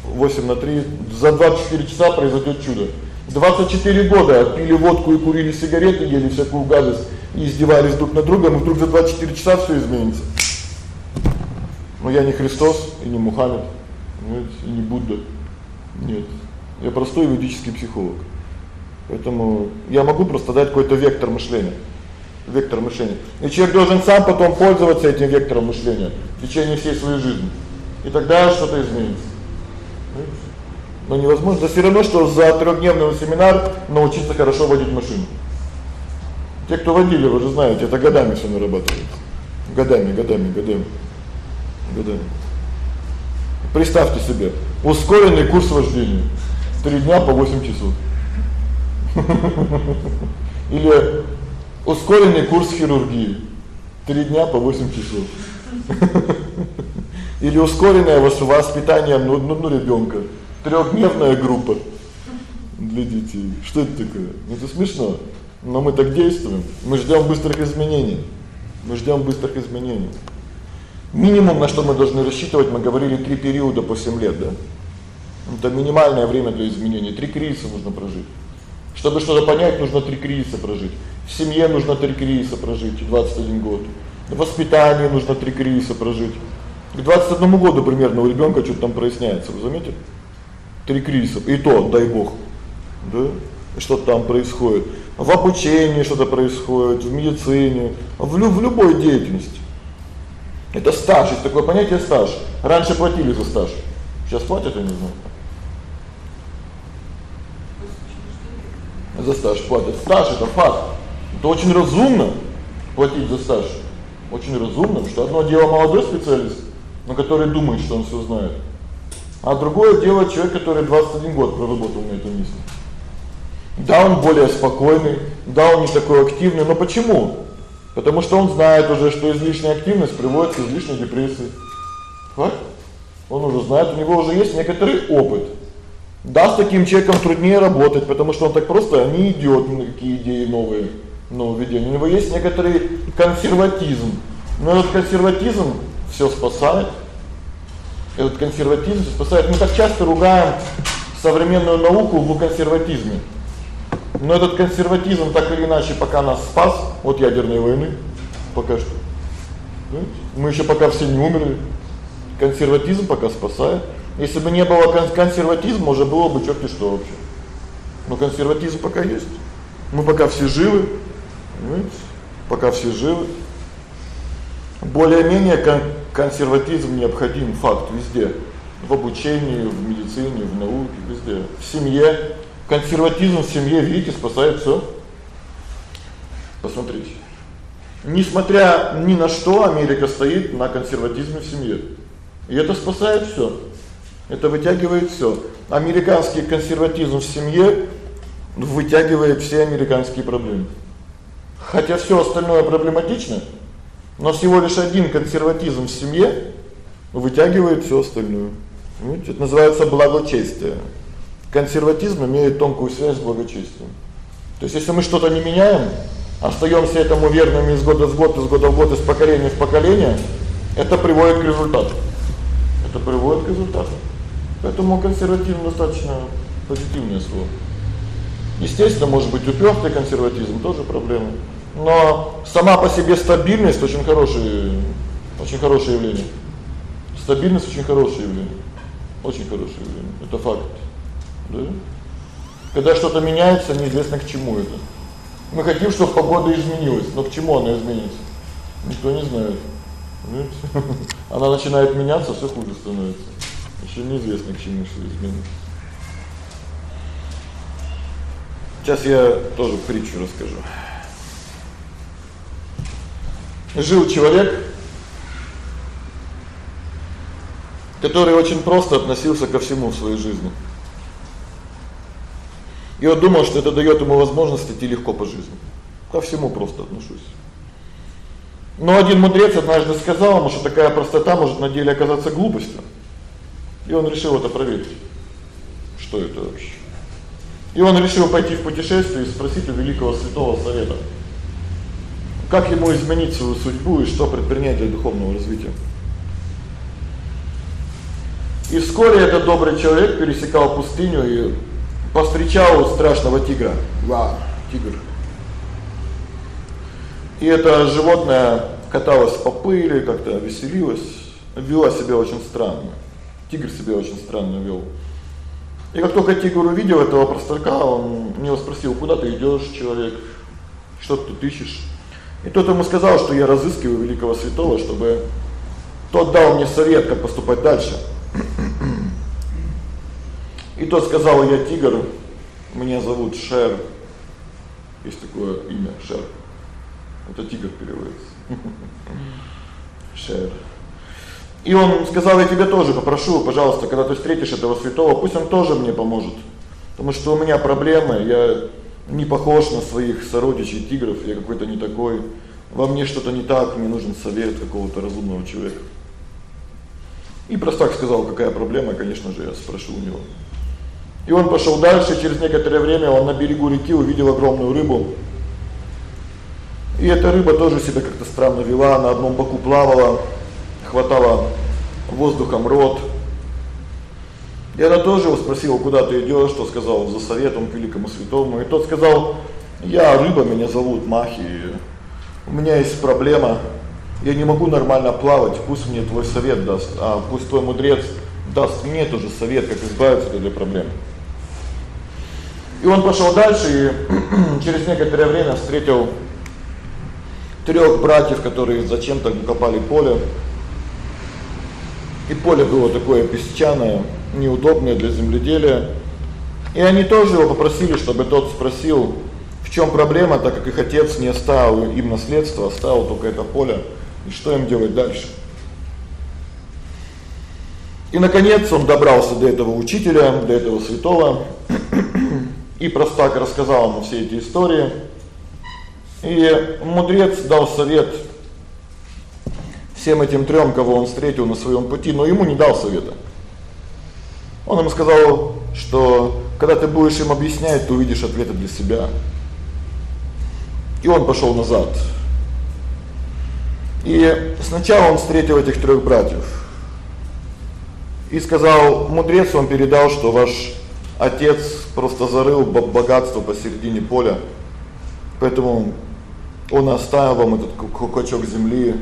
8 на 3 за 24 часа произойдёт чудо. 24 года пили водку и курили сигареты, ели всякую гадость и издевались друг над другом, и вдруг за 24 часа всё изменится. Но я не Христос и не Мухаммед, нет, и не Будда. Нет. Я простой ведический психолог. Поэтому я могу просто дать какой-то вектор мышления. Вектор мышления. И человек должен сам потом пользоваться этим вектором мышления в течение всей своей жизни. И тогда что-то изменится. Но невозможно, это всё равно что за трёхдневный семинар научиться хорошо водить машину. Те, кто водили, вы же знаете, это годами всё нарабатывается. Годами, годами, годами. Годами. Представьте себе, ускоренный курс вождения. 3 дня по 8 часов. Или ускоренный курс хирургии. 3 дня по 8 часов. Или ускоренное воспитание ну, ну, ну ребёнка. Трёхдневная группа для детей. Что это такое? Это смешно, но мы так действуем. Мы ждём быстрых изменений. Мы ждём быстрых изменений. Минимум, на что мы должны рассчитывать, мы говорили 3 периода по 7 лет, да? Это минимальное время для изменений. 3 кризиса нужно прожить. Чтобы что-то понять, нужно 3 кризиса прожить. В семье нужно 3 кризиса прожить, 21 год. В воспитании нужно 3 кризиса прожить. К 21 году примерно у ребёнка что-то там проясняется, вы заметили? Три кризиса. И то, дай бог. Да? Что там происходит? В обучении что-то происходит, в медицине, в, лю в любой деятельности. Это стаж, есть такое понятие стаж. Раньше платили за стаж. Сейчас платят, я не знаю. За стаж платят. Стаж это факт. Это очень разумно платить за стаж. Очень разумно, что одно дело молодой специалист, но который думает, что он всё знает. А другое дело человек, который 21 год проработал на этом месте. Да, он более спокойный, да, он не такой активный, но почему? Потому что он знает уже, что излишняя активность приводит к излишней депрессии. Факт. Он уже знает, у него уже есть некоторый опыт. Да, с таким человеком труднее работать, потому что он так просто не идёт на какие идеи новые, нововведения. У него есть некоторый консерватизм. Но этот консерватизм всё спасает. Этот консерватизм спасает. Мы так часто ругаем современную науку в консерватизме. Но этот консерватизм так или иначе пока нас спас от ядерной войны пока что. Мы ещё пока все не умерли. Консерватизм пока спасает. Если бы не было консерватизма, уже было бы чёрт что вообще. Но консерватизм пока есть. Мы пока все живы. Понимаете? Пока все живы. Более-менее консерватизм необходим факт везде. В обучении, в медицине, в науке, везде. В семье консерватизм в семье, видите, спасает всё. Посмотрите. Несмотря ни на что, Америка стоит на консерватизме в семье. И это спасает всё. Это вытягивает всё. Американский консерватизм в семье вытягивает все американские проблемы. Хотя всё остальное проблематично, но всего лишь один консерватизм в семье вытягивает всё остальное. Видите, это называется благочестие. Консерватизм имеет тонкую связь с благочестием. То есть если мы что-то не меняем, остаёмся этому верными из года в год, из года в год, из поколения в поколение, это приводит к результату. Это приводит к результату. Поэтому консерватизм достаточно позитивное слово. Естественно, может быть, упёртый консерватизм тоже проблема. Но сама по себе стабильность очень хорошее очень хорошее явление. Стабильность очень хорошее явление. Очень хорошее явление. Это факт. Да? Когда что-то меняется, неизвестно к чему это. Мы хотим, чтобы погода изменилась, но к чему она изменится? Никто не знает. Понимаете? Она начинает меняться, всё хуже становится. Ещё неизвестно к чему что изменится. Сейчас я тоже притчу расскажу. Жил человек, который очень просто относился ко всему в своей жизни. И вот думал, что это даёт ему возможность идти легко по жизни. Ко всему просто отношусь. Но один мудрец однажды сказал ему, что такая простота может на деле оказаться глупостью. И он решил это проверить. Что это вообще? И он решил пойти в путешествие и спросить у великого святого совета. Как ему изменить свою судьбу и что предпринять для духовного развития? И вскоре этот добрый человек пересекал пустыню и повстречал страшного тигра. Вау, тигр. И это животное каталось по пыли, как-то веселилось, вела себя очень странно. Тигр себя очень странно вел. И как только тигр увидел этого простака, он у него спросил: "Куда ты идешь, человек? Что ты ищешь?" И тот ему сказал, что я разыскиваю великого святого, чтобы тот дал мне совет, как поступать дальше. И тот сказал: "Я тигр, меня зовут Шер". Есть такое имя Шер. Это тигр переводится. Шер. И он сказал: "Я тебя тоже попрошу, пожалуйста, когда ты встретишь этого святого, пусть он тоже мне поможет. Потому что у меня проблемы, я не похож на своих сородичей тигров, я какой-то не такой. Во мне что-то не так, мне нужен совет какого-то разумного человека". И простак сказал: "Какая проблема, конечно же, я спрошу у него". И он пошёл дальше, через некоторое время он на берегу реки увидел огромную рыбу. И эта рыба тоже себя как-то странно вела, на одном боку плавала, хватала воздухом рот. И она тоже его спросила: "Куда ты идёшь?" Что сказал за советом к великому святому. И тот сказал: "Я рыба, меня зовут Махи. У меня есть проблема. Я не могу нормально плавать, пусть мне твой совет даст, а пусть твой мудрец даст мне тоже совет, как избавиться от этой проблемы. И он пошёл дальше и через некоторое время встретил трёх братьев, которые зачем-то копали поле. И поле было такое песчаное, неудобное для земледелия. И они тоже его попросили, чтобы тот спросил, в чём проблема, так как их отец не оставил им наследство, оставил только это поле. И что им делать дальше? И наконец он добрался до этого учителя, до этого святого. И простак рассказал ему все эти истории. И мудрец дал совет всем этим трём, кого он встретил на своём пути, но ему не дал совета. Он ему сказал, что когда ты будешь им объяснять, ты увидишь ответы для себя. И он пошёл назад. И сначала он встретил этих трёх братьев. И сказал: "Мудрец вам передал, что ваш отец просто зарыл богатство посередине поля. Поэтому он оставил вам этот кусочек земли.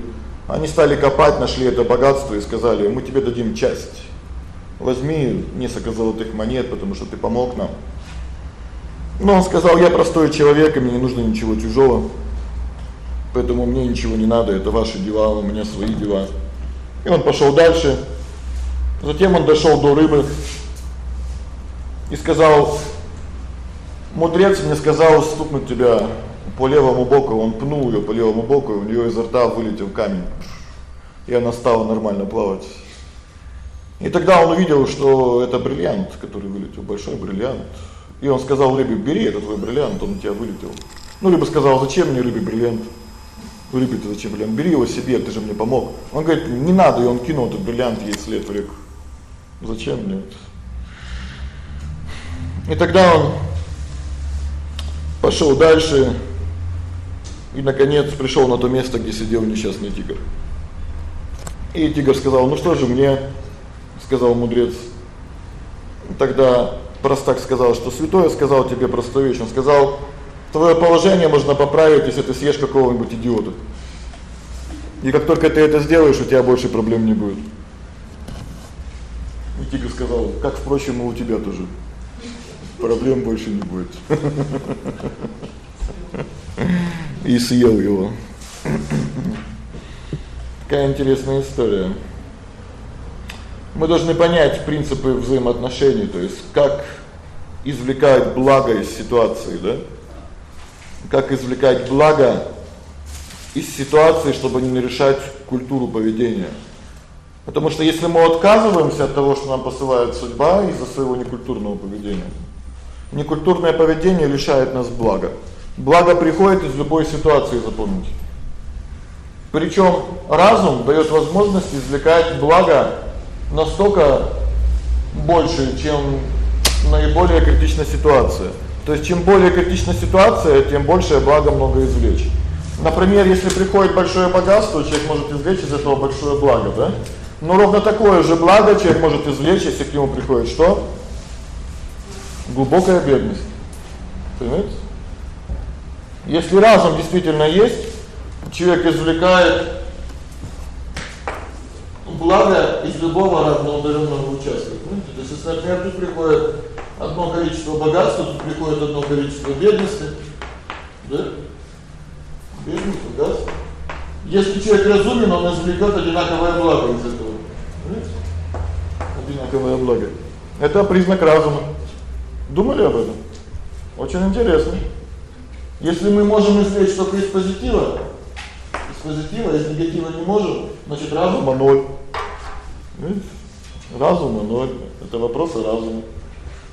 Они стали копать, нашли это богатство и сказали: "Мы тебе дадим часть. Возьми несколько золотых монет, потому что ты помог нам". Но он сказал: "Я простой человек, и мне не нужно ничего чужого. Поэтому мне ничего не надо, это ваши дела, у меня свои дела". И он пошёл дальше. Затем он дошёл до рыбы и сказал: "Мудрец мне сказал стукнуть тебя по левому боку". Он пнул её по левому боку, и у неё изо рта вылетел камень. И она стала нормально плавать. И тогда он увидел, что это бриллиант, который вылетел, большой бриллиант. И он сказал рыбе: "Бери этот твой бриллиант, он у тебя вылетел". Ну, рыба сказала: "Зачем мне рыбе бриллиант?" Рыбе-то зачем бриллиант? Бери его себе, ты же мне помог. Он говорит: "Не надо", и он кинул этот бриллиант ей вслед в реку. Зачем мне? И тогда он пошёл дальше и наконец пришёл на то место, где сидел несчастный тигр. И тигр сказал: "Ну что же мне?" сказал мудрец. Тогда простак сказал, что святой сказал тебе простую вещь. Он сказал: "Твоё положение можно поправить, если ты съешь какого-нибудь идиота". И как только ты это сделаешь, у тебя больше проблем не будет. И тигр сказал: "Как впрочем, и у тебя тоже. Проблем больше не будет". И съел его. Какая интересная история. Мы должны понять принципы взаимоотношений, то есть как извлекать благо из ситуации, да? Как извлекать благо из ситуации, чтобы не нарушать культуру поведения. Потому что если мы отказываемся от того, что нам посылает судьба из-за своего некультурного поведения, Некультурное поведение лишает нас блага. Благо приходит из любой ситуации, запомните. Причём разум даёт возможность извлекать благо настолько больше, чем наиболее критичная ситуация. То есть чем более критична ситуация, тем большее благо много извлечь. Например, если приходит большое богатство, человек может извлечь из этого большое благо, да? Но ровно такое же благо человек может извлечь, если к нему приходит что? Глубокая бедность. Понимаете? Если разум действительно есть, человек извлекает благо из любого равноудаленного участка. Понимаете? То есть, если, например, тут приходит одно количество богатства, тут приходит одно количество бедности, да? Бедность, богатство. Если человек разумен, он извлекёт одинаковое благо из этого. Понимаете? Одинаковое благо. Это признак разума. Думали об этом? Очень интересно. Если мы можем извлечь только из позитива, из позитива, из негатива не можем, значит разума ноль. Видите? Разума ноль. Это вопрос разума.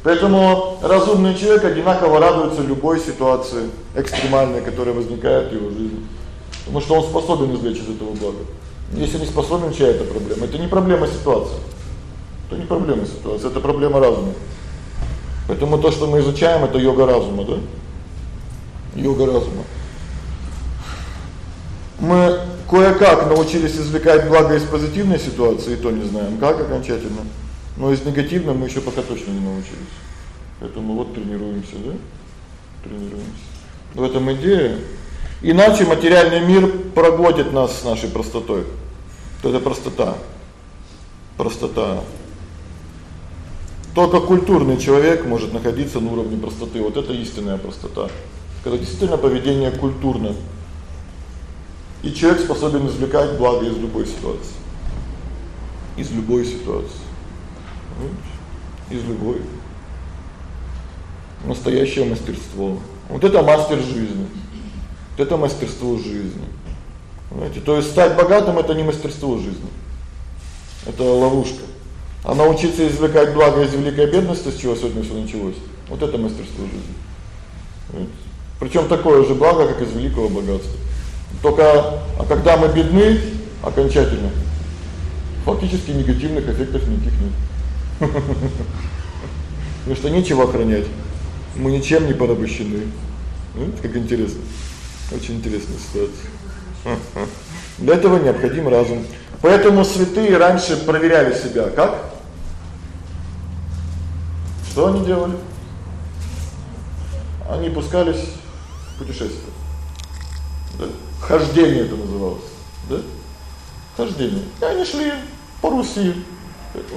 Поэтому разумный человек одинаково радуется любой ситуации экстремальной, которая возникает в его жизни. Потому что он способен извлечь из этого блага. Если не способен, чья это проблема? Это не проблема ситуации. Это не проблема ситуации, это проблема разума. Поэтому то, что мы изучаем это йога разума, да? Йога разума. Мы кое-как научились извлекать благо из позитивной ситуации, и то не знаем, как окончательно. Но из негативной мы ещё пока точно не научились. Поэтому вот тренируемся, да? Тренируемся. В этом идея. Иначе материальный мир проглотит нас с нашей простотой. Вот это простота. Простота. Только культурный человек может находиться на уровне простоты. Вот это истинная простота. Когда действительно поведение культурно. И человек способен извлекать благо из любой ситуации. Из любой ситуации. Из любой. Настоящее мастерство. Вот это мастер жизни. Вот это мастерство жизни. Понимаете? То есть стать богатым это не мастерство жизни. Это ловушка. А научиться извлекать благо из великой бедности, с чего сегодня всё началось. Вот это мастерство жизни. Причём такое же благо, как из великого богатства. Только а когда мы бедны окончательно, фактически негативных эффектов никаких нет. Потому что нечего охранять. Мы ничем не порабощены. Ну, как интересно. Очень интересная ситуация. Для этого необходим разум. Поэтому святые раньше проверяли себя, как? Что они делали? Они пускались путешествие. Да? Хождение это называлось, да? Хождение. И они шли по Руси,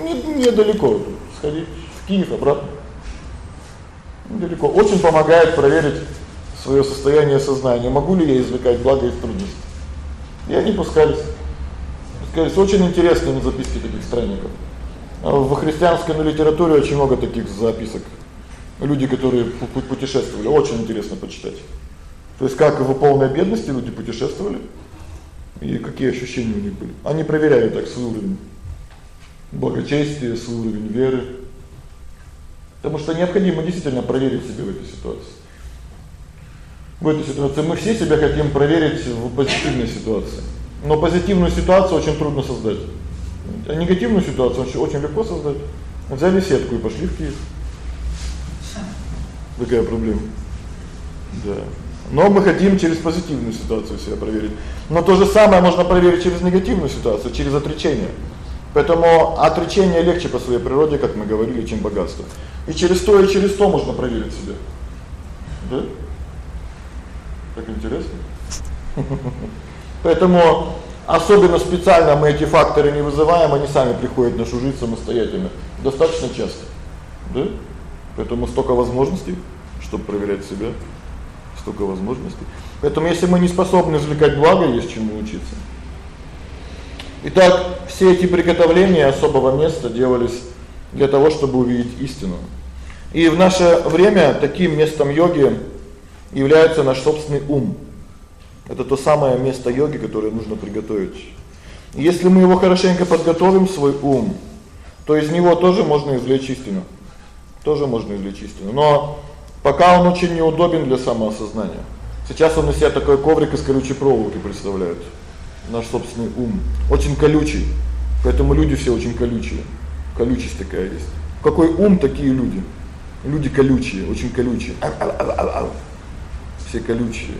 не недалеко сходить в Киев обратно. Недалеко. Очень помогает проверить своё состояние сознания. Могу ли я извлекать благо из трудностей? И они пускались. Пускались очень интересные записки таких странников. А в христианской литературе очень много таких записок. Люди, которые путешествовали, очень интересно почитать. То есть как в полной бедности люди путешествовали и какие ощущения у них были. Они проверяют так свой уровень благочестия, свой уровень веры. Потому что необходимо действительно проверить себя в этой ситуации. В этой ситуации мы все себя хотим проверить в позитивной ситуации. Но позитивную ситуацию очень трудно создать. А негативную ситуацию очень очень легко создать. Взяли сетку и пошли в Киев. Какая проблема? Да. Но мы хотим через позитивную ситуацию себя проверить. Но то же самое можно проверить через негативную ситуацию, через отречение. Поэтому отречение легче по своей природе, как мы говорили, чем богатство. И через то, и через то можно проверить себя. Да? Так интересно. Поэтому особенно специально мы эти факторы не вызываем, они сами приходят в нашу жизнь самостоятельно, достаточно часто. Да? Поэтому столько возможностей, чтобы проверять себя, столько возможностей. Поэтому если мы не способны извлекать благо, есть чему учиться. Итак, все эти приготовления особого места делались для того, чтобы увидеть истину. И в наше время таким местом йоги является наш собственный ум. Это то самое место йоги, которое нужно приготовить. Если мы его хорошенько подготовим свой ум, то из него тоже можно извлечь истину. Тоже можно извлечь истину. Но Пока он очень неудобен для самоосознания. Сейчас он из себя такой коврик из колючей проволоки представляет. Наш собственный ум очень колючий. Поэтому люди все очень колючие. Колючесть такая есть. Какой ум такие люди? Люди колючие, очень колючие. Все колючие,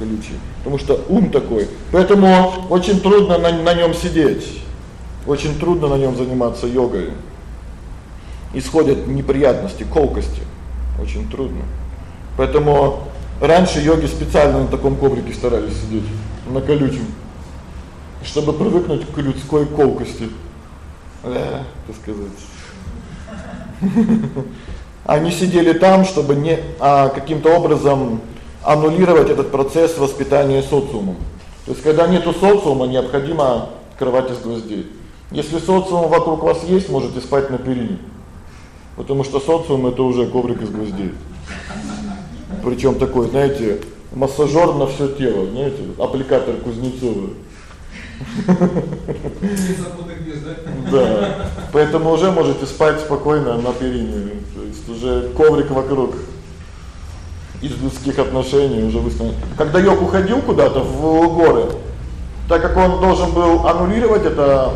колючие. Потому что ум такой. Поэтому очень трудно на на нём сидеть. Очень трудно на нём заниматься йогой. Исходят неприятности, колкости. Очень трудно. Поэтому раньше йоги специально на таком коврике старались сидеть, на колючем, чтобы привыкнуть к людской колкости. Э, так сказать. Они сидели там, чтобы не а каким-то образом аннулировать этот процесс воспитания социумом. То есть когда нету социума, необходимо кровать из гвоздей. Если социум вокруг вас есть, можете спать на перине. Потому что социум это уже коврик из гвоздей. Причём такой, знаете, массажёр на всё тело, знаете, аппликатор Кузнецова. Да. Поэтому уже можете спать спокойно на перине. То есть уже коврик вокруг из людских отношений уже выставлен. Когда Йог уходил куда-то в горы, так как он должен был аннулировать это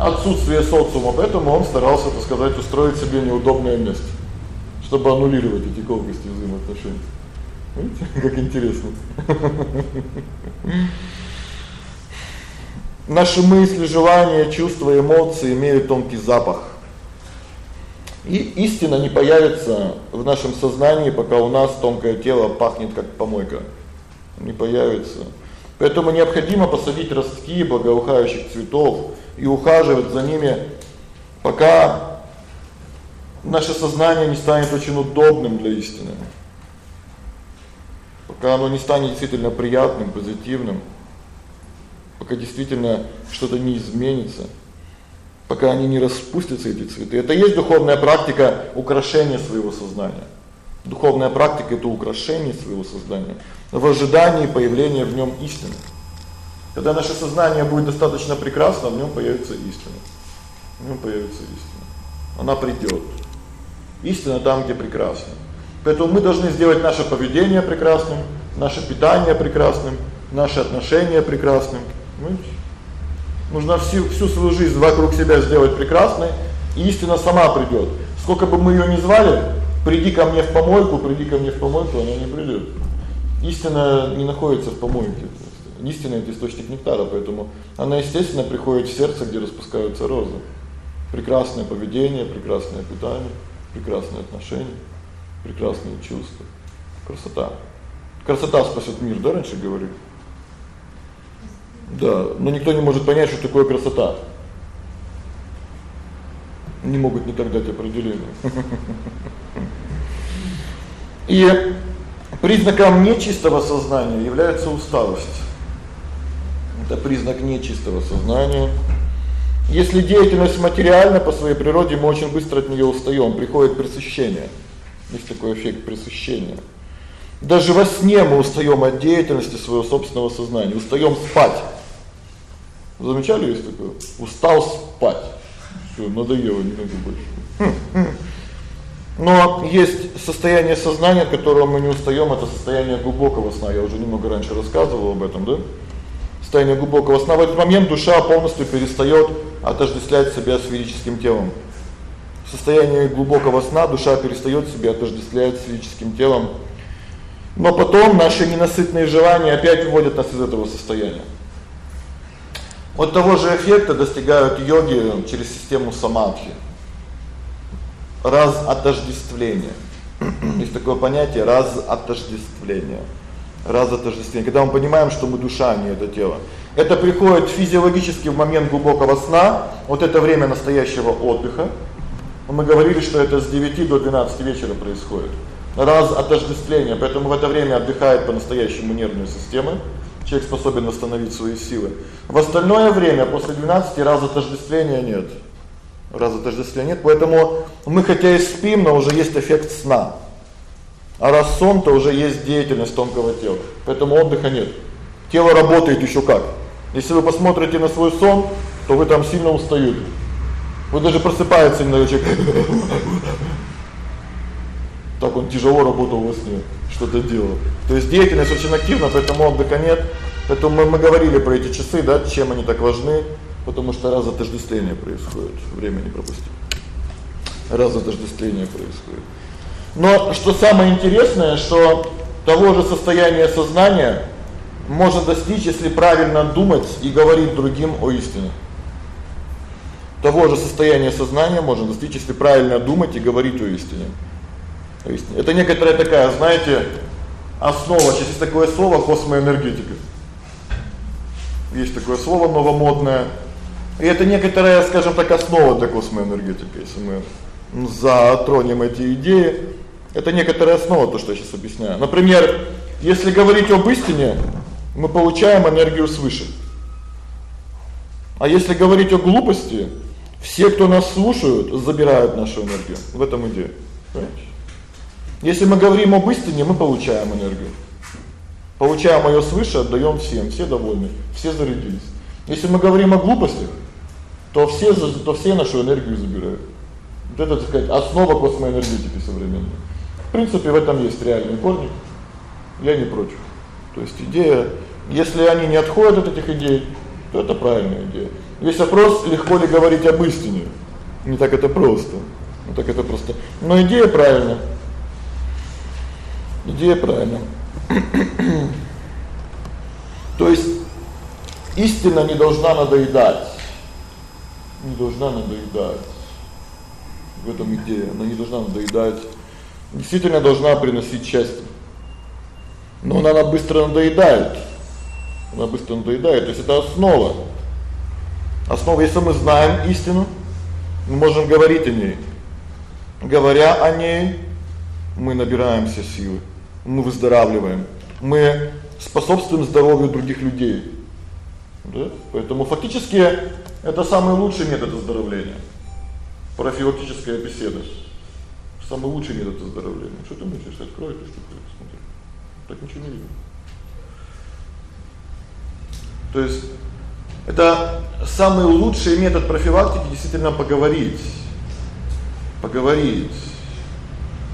отсутствие социума, поэтому он старался, так сказать, устроить себе неудобное место, чтобы аннулировать эти колкости взаимоотношений. Видите, как интересно. Наши мысли, желания, чувства, эмоции имеют тонкий запах. И истина не появится в нашем сознании, пока у нас тонкое тело пахнет как помойка. Не появится. Поэтому необходимо посадить ростки благоухающих цветов и ухаживать за ними, пока наше сознание не станет очень удобным для истины. Пока оно не станет действительно приятным, позитивным пока действительно что-то не изменится, пока они не распустятся эти цветы. Это есть духовная практика украшения своего сознания. Духовная практика это украшение своего сознания в ожидании появления в нём истины. Когда наше сознание будет достаточно прекрасно, в нём появится истина. В нём появится истина. Она придёт. Истина там, где прекрасно. Поэтому мы должны сделать наше поведение прекрасным, наше питание прекрасным, наши отношения прекрасным, Понимаете? Нужно всю всю свою жизнь вокруг себя сделать прекрасной, и истина сама придёт. Сколько бы мы её ни звали, приди ко мне в помойку, приди ко мне в помойку, она не придёт. Истина не находится в помойке. Истина это источник нектара, поэтому она естественно приходит в сердце, где распускаются розы. Прекрасное поведение, прекрасное питание, прекрасные отношения, прекрасные чувства. Красота. Красота спасёт мир, да, раньше говорили. Да, но никто не может понять, что такое красота. Не могут никак дать определение. И признаком нечистого сознания является усталость. Это признак нечистого сознания. Если деятельность материальна по своей природе, мы очень быстро от неё устаём, приходит пресыщение. Есть такой эффект пресыщения. Даже во сне мы устаём от деятельности своего собственного сознания, устаём спать. Замечали есть такое? Устал спать. Всё, надоело, не могу больше. Но есть состояние сознания, от которого мы не устаём, это состояние глубокого сна. Я уже немного раньше рассказывал об этом, да? Состояние глубокого сна. В этот момент душа полностью перестаёт отождествлять себя с физическим телом. В состоянии глубокого сна душа перестаёт себя отождествлять с физическим телом. Но потом наши ненасытные желания опять выводят нас из этого состояния. Вот того же эффекта достигают йоги через систему самадхи. Раз отождествление. Есть такое понятие раз отождествление. Раз отождествление. Когда мы понимаем, что мы душа, а не это тело. Это приходит физиологически в момент глубокого сна, вот это время настоящего отдыха. Мы говорили, что это с 9 до 12 вечера происходит. Раз отождествление, поэтому в это время отдыхает по-настоящему нервная система человек способен восстановить свои силы. В остальное время после 12 раз отождествления нет. Раз отождествления нет, поэтому мы хотя и спим, но уже есть эффект сна. А раз сон, то уже есть деятельность тонкого тела. Поэтому отдыха нет. Тело работает ещё как. Если вы посмотрите на свой сон, то вы там сильно устаёте. Вы даже просыпаетесь немного человек. Так он тяжело работал во сне, что-то делал. То есть деятельность очень активна, поэтому отдыха нет. Поэтому мы мы говорили про эти часы, да, чем они так важны, потому что раз отождествление происходит, время не пропустить. Раз отождествление происходит. Но что самое интересное, что того же состояния сознания можно достичь, если правильно думать и говорить другим о истине. Того же состояния сознания можно достичь, если правильно думать и говорить о истине. То есть это некоторая такая, знаете, основа, сейчас есть такое слово космоэнергетика. Есть такое слово новомодное. И это некоторая, скажем так, основа для космоэнергетики, если мы затронем эти идеи. Это некоторая основа то, что я сейчас объясняю. Например, если говорить об истине, мы получаем энергию свыше. А если говорить о глупости, все, кто нас слушают, забирают нашу энергию. В этом идея. Понимаете? Если мы говорим об истине, мы получаем энергию. Получаем её свыше, отдаём всем, все довольны, все зарядились. Если мы говорим о глупостях, то все то все нашу энергию забирают. Вот это, так сказать, основа космоэнергетики современной. В принципе, в этом есть реальный корни. Я не против. То есть идея, если они не отходят от этих идей, то это правильная идея. Весь вопрос, легко ли говорить об истине. Не так это просто. Не так это просто. Но идея правильная. Идея правильная. То есть истина не должна надоедать. Не должна надоедать. В этом идея, она не должна надоедать. Действительно должна приносить счастье. Но она быстро надоедает. Она быстро надоедает, то есть это основа. Основа, если мы знаем истину, мы можем говорить о ней. Говоря о ней, мы набираемся силы, мы выздоравливаем, мы способствуем здоровью других людей. Да? Поэтому фактически это самый лучший метод оздоровления. Профилактическая беседа. Самый лучший метод оздоровления. Что ты мучаешься? Открой эту штуку, смотри. Так ничего не видно. То есть это самый лучший метод профилактики действительно поговорить. Поговорить.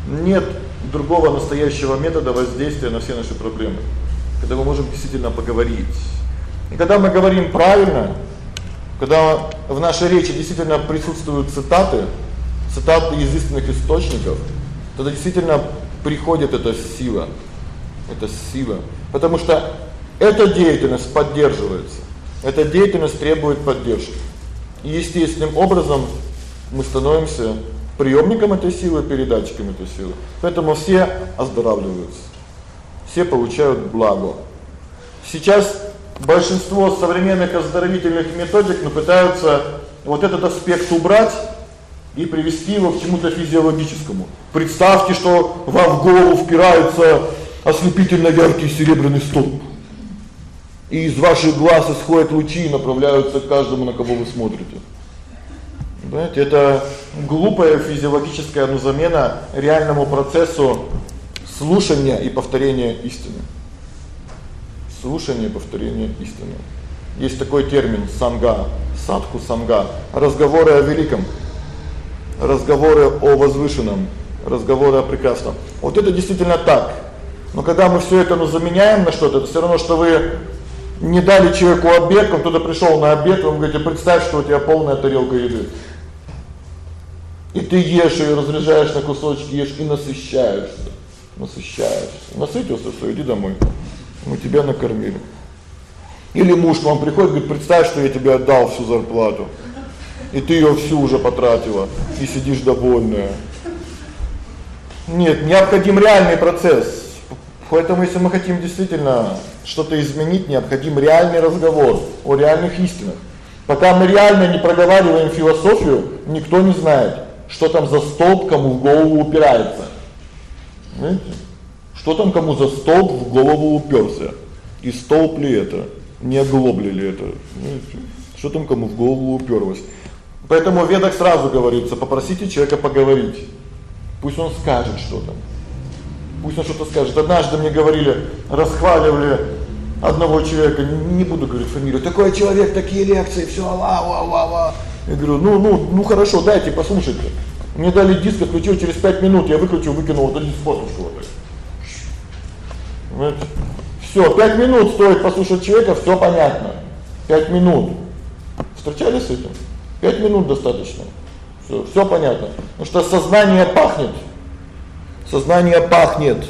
Нет другого настоящего метода воздействия на все наши проблемы. Когда мы можем действительно поговорить. И когда мы говорим правильно, когда в нашей речи действительно присутствуют цитаты, цитаты из истинных источников, тогда действительно приходит эта сила. Это сила, потому что эта деятельность поддерживается. Эта деятельность требует поддержки. И естественным образом мы становимся приёмником этой силы, передатчиком этой силы. Поэтому все оздоравливаются. Все получают благо. Сейчас большинство современных оздоровительных методик ну пытаются вот этот аспект убрать и привести его к чему-то физиологическому. Представьте, что вам в голову впирается ослепительно яркий серебряный столб и из ваших глаз исходят лучи и направляются к каждому, на кого вы смотрите. Знаете, это глупая физиологическая замена реальному процессу слушания и повторения истины. Слушание и повторение истины. Есть такой термин санга, садху санга, разговоры о великом, разговоры о возвышенном, разговоры о прекрасном. Вот это действительно так. Но когда мы всё это ну заменяем на что-то, это всё равно что вы не дали человеку обед, он туда пришёл на обед, ему говорите: "Представь, что у тебя полная тарелка еды". И ты ешь её, разрезаешь на кусочки, ешь и насыщаешься. Насыщаешься. Насытился, всё, иди домой. Мы тебя накормили. Или муж к вам приходит, говорит: "Представь, что я тебе отдал всю зарплату. И ты её всю уже потратила и сидишь довольная". Нет, необходим реальный процесс. Поэтому если мы хотим действительно что-то изменить, необходим реальный разговор о реальных истинах. Пока мы реально не проговариваем философию, никто не знает, что там за столб кому в голову упирается. Знаете? Что там кому за столб в голову упёрся? И столб ли это? Не оглобли ли это? Знаете? Что там кому в голову упёрлось? Поэтому в ведах сразу говорится: попросите человека поговорить. Пусть он скажет что-то. Пусть он что-то скажет. Однажды мне говорили, расхваливали одного человека, не буду говорить фамилию. Такой человек, такие лекции, всё, ла ла ла ла. Я говорю: "Ну, ну, ну хорошо, дайте послушать". Мне дали диск, включил через 5 минут, я выключил, выкинул вот диск фотошку вот. Вот. Всё, 5 минут стоит послушать человека, всё понятно. 5 минут. Встречались с этим? 5 минут достаточно. Всё, всё понятно. Потому что сознание пахнет. Сознание пахнет.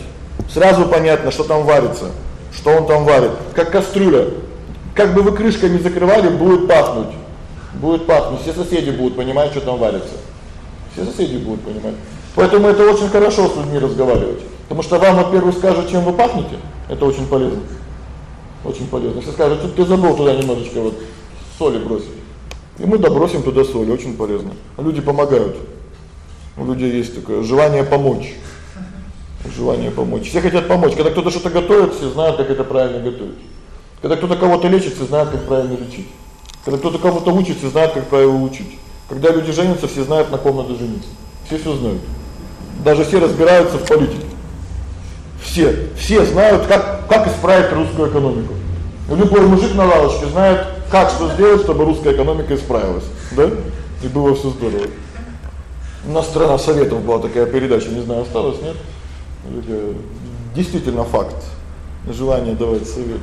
Сразу понятно, что там варится, что он там варит. Как кастрюля. Как бы вы крышкой не закрывали, будет пахнуть. Будет пахнуть. Все соседи будут понимать, что там варится. Все соседи будут понимать. Поэтому это очень хорошо с людьми разговаривать. Потому что вам, во-первых, скажут, чем вы пахнете. Это очень полезно. Очень полезно. Если скажут, что ты забыл туда немножечко вот соли бросить. И мы добросим туда соль, очень полезно. Люди помогают. У людей есть такое желание помочь. Желание помочь. Все хотят помочь. Когда кто-то что-то готовит, все знают, как это правильно готовить. Когда кто-то кого-то лечит, все знают, как правильно лечить. Когда кто-то кого-то учит, все знают, как правильно учить. Когда люди женятся, все знают, на ком надо жениться. Все всё знают. Даже все разбираются в политике. Все, все знают, как как исправить русскую экономику. Любой мужик на лавочке знает, как что сделать, чтобы русская экономика исправилась, да? И было всё здорово. У нас страна советов была такая передача, не знаю, осталось, нет? Это действительно факт. Желание давать совет.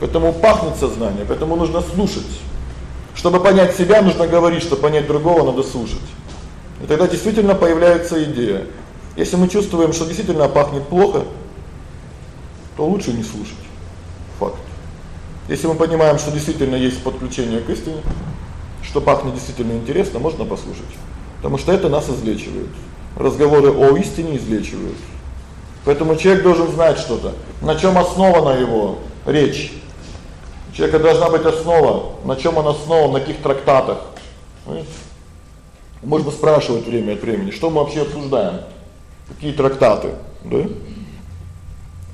Поэтому пахнет сознание, поэтому нужно слушать. Чтобы понять себя, нужно говорить, чтобы понять другого, надо слушать. И тогда действительно появляется идея. Если мы чувствуем, что действительно пахнет плохо, то лучше не слушать. Факт. Если мы понимаем, что действительно есть подключение к истине, что пахнет действительно интересно, можно послушать. Потому что это нас излечивает. Разговоры о истине излечивают. Поэтому человек должен знать что-то, на чём основана его речь. У человека должна быть основа, на чём он основан, на каких трактатах. Понимаете? Можно спрашивать время от времени, что мы вообще обсуждаем? Какие трактаты, да?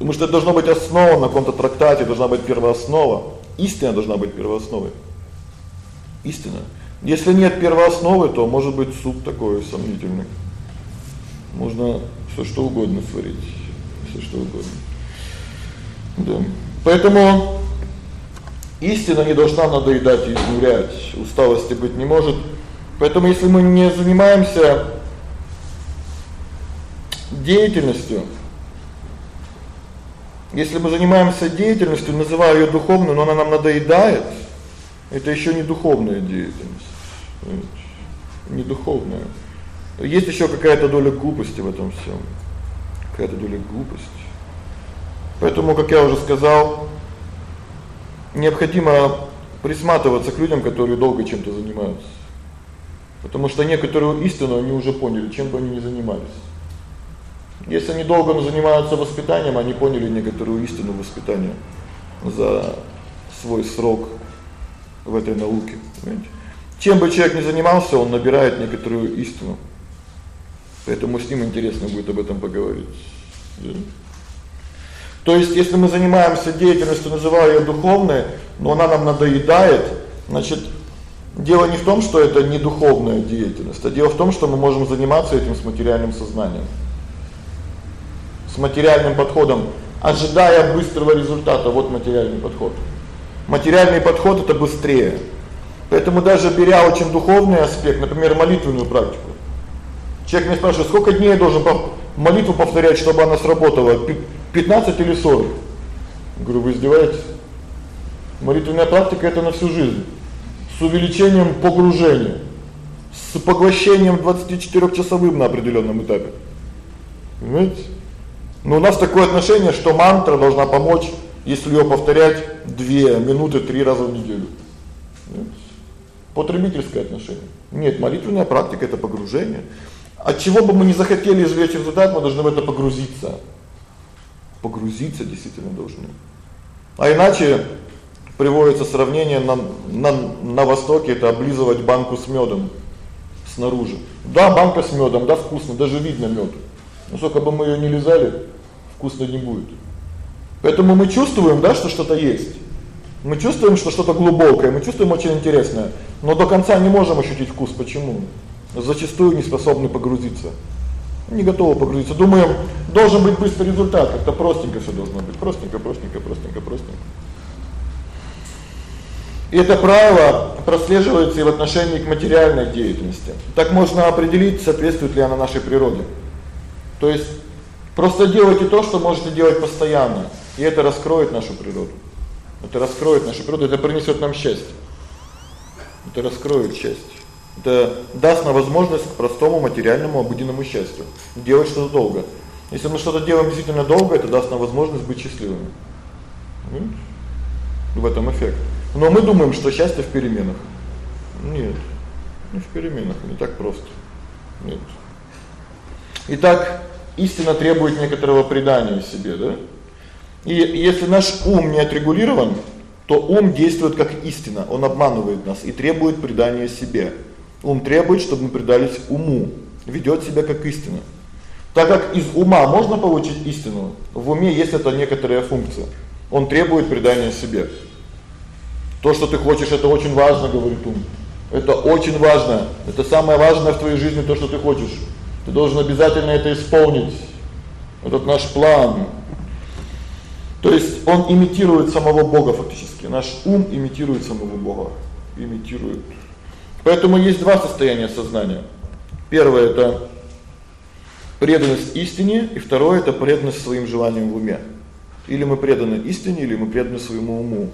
Потому что это должно быть основа на каком-то трактате, должна быть первооснова. Истина должна быть первоосновой. Истина. Если нет первоосновы, то может быть суп такой сомнительный. Можно всё что угодно сварить всё что угодно. Да. Поэтому истина не должна надоедать и изнурять, усталости быть не может. Поэтому если мы не занимаемся деятельностью, если мы занимаемся деятельностью, называя её духовной, но она нам надоедает, это ещё не духовная деятельность. Не духовная. Есть ещё какая-то доля глупости в этом всём какая-то доля глупости. Поэтому, как я уже сказал, необходимо присматриваться к людям, которые долго чем-то занимаются. Потому что некоторую истину они уже поняли, чем бы они ни занимались. Если они долго занимаются воспитанием, они поняли некоторую истину воспитания за свой срок в этой науке, понимаете? Чем бы человек ни занимался, он набирает некоторую истину. Поэтому с ним интересно будет об этом поговорить. Да? То есть, если мы занимаемся деятельностью, называя её духовной, но она нам надоедает, значит, дело не в том, что это не духовная деятельность, а дело в том, что мы можем заниматься этим с материальным сознанием. С материальным подходом, ожидая быстрого результата. Вот материальный подход. Материальный подход это быстрее. Поэтому даже беря очень духовный аспект, например, молитвенную практику, Человек меня спрашивает: "Сколько дней я должен молитву повторять, чтобы она сработала? 15 или 40?" Говорю: "Вы издеваетесь? Молитвенная практика это на всю жизнь. С увеличением погружения, с поглощением 24-часовым на определённом этапе. Понимаете? Но у нас такое отношение, что мантра должна помочь, если её повторять 2 минуты 3 раза в неделю. Потребительское отношение. Нет, молитвенная практика это погружение. От чего бы мы ни захотели извлечь результат, мы должны в это погрузиться. Погрузиться действительно должны. А иначе приводится сравнение на на на востоке это облизывать банку с мёдом снаружи. Да, банка с мёдом, да, вкусно, даже видно мёд. Но сколько бы мы её не лизали, вкусно не будет. Поэтому мы чувствуем, да, что что-то есть. Мы чувствуем, что что-то глубокое, мы чувствуем очень интересное, но до конца не можем ощутить вкус. Почему? зачастую не способны погрузиться. Не готовы погрузиться. Думаем, должен быть быстрый результат, как-то простенько всё должно быть. Простенько, простенько, простенько, простенько. И это правило прослеживается и в отношении к материальной деятельности. Так можно определить, соответствует ли она нашей природе. То есть просто делайте то, что можете делать постоянно, и это раскроет нашу природу. Это раскроет нашу природу, это принесёт нам счастье. Это раскроет счастье. Это даст нам возможность к простому материальному обыденному счастью. Делать что-то долго. Если мы что-то делаем действительно долго, это даст нам возможность быть счастливыми. В этом эффект. Но мы думаем, что счастье в переменах. Нет. Не в переменах, не так просто. Нет. Итак, истина требует некоторого предания себе, да? И если наш ум не отрегулирован, то ум действует как истина, он обманывает нас и требует предания себе. Ум требует, чтобы мы предались уму, ведёт себя как истина. Так как из ума можно получить истину, в уме есть эта некоторая функция. Он требует предания себе. То, что ты хочешь это очень важно, говорит ум. Это очень важно. Это самое важное в твоей жизни то, что ты хочешь. Ты должен обязательно это исполнить. Этот наш план. То есть он имитирует самого Бога фактически. Наш ум имитирует самого Бога, имитирует. Поэтому есть два состояния сознания. Первое это преданность истине, и второе это преданность своим желаниям в уме. Или мы преданы истине, или мы преданы своему уму.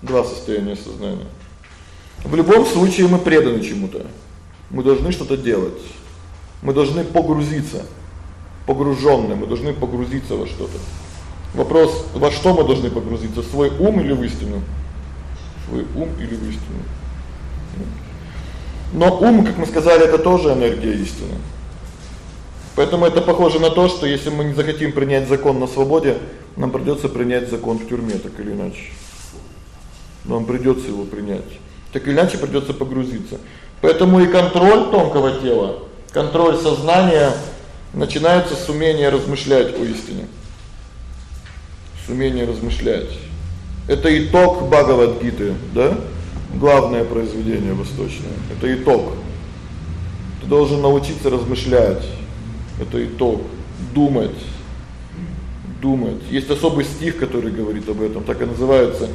Два состояния сознания. В любом случае мы преданы чему-то. Мы должны что-то делать. Мы должны погрузиться. Погружённые, мы должны погрузиться во что-то. Вопрос: во что мы должны погрузиться? В свой ум или в истину? Свой ум или в истину? Но ум, как мы сказали, это тоже энергия истины. Поэтому это похоже на то, что если мы не захотим принять закон на свободе, нам придётся принять закон в тюрьме так или иначе. Нам придётся его принять. Так или иначе придётся погрузиться. Поэтому и контроль тонкого тела, контроль сознания начинается с умения размышлять о истине. С умения размышлять. Это итог Бхагавад-гиты, да? Главное произведение восточное. Это итог. Ты должен научиться размышлять. Это итог. Думать. Думать. Есть особый стих, который говорит об этом, так и называется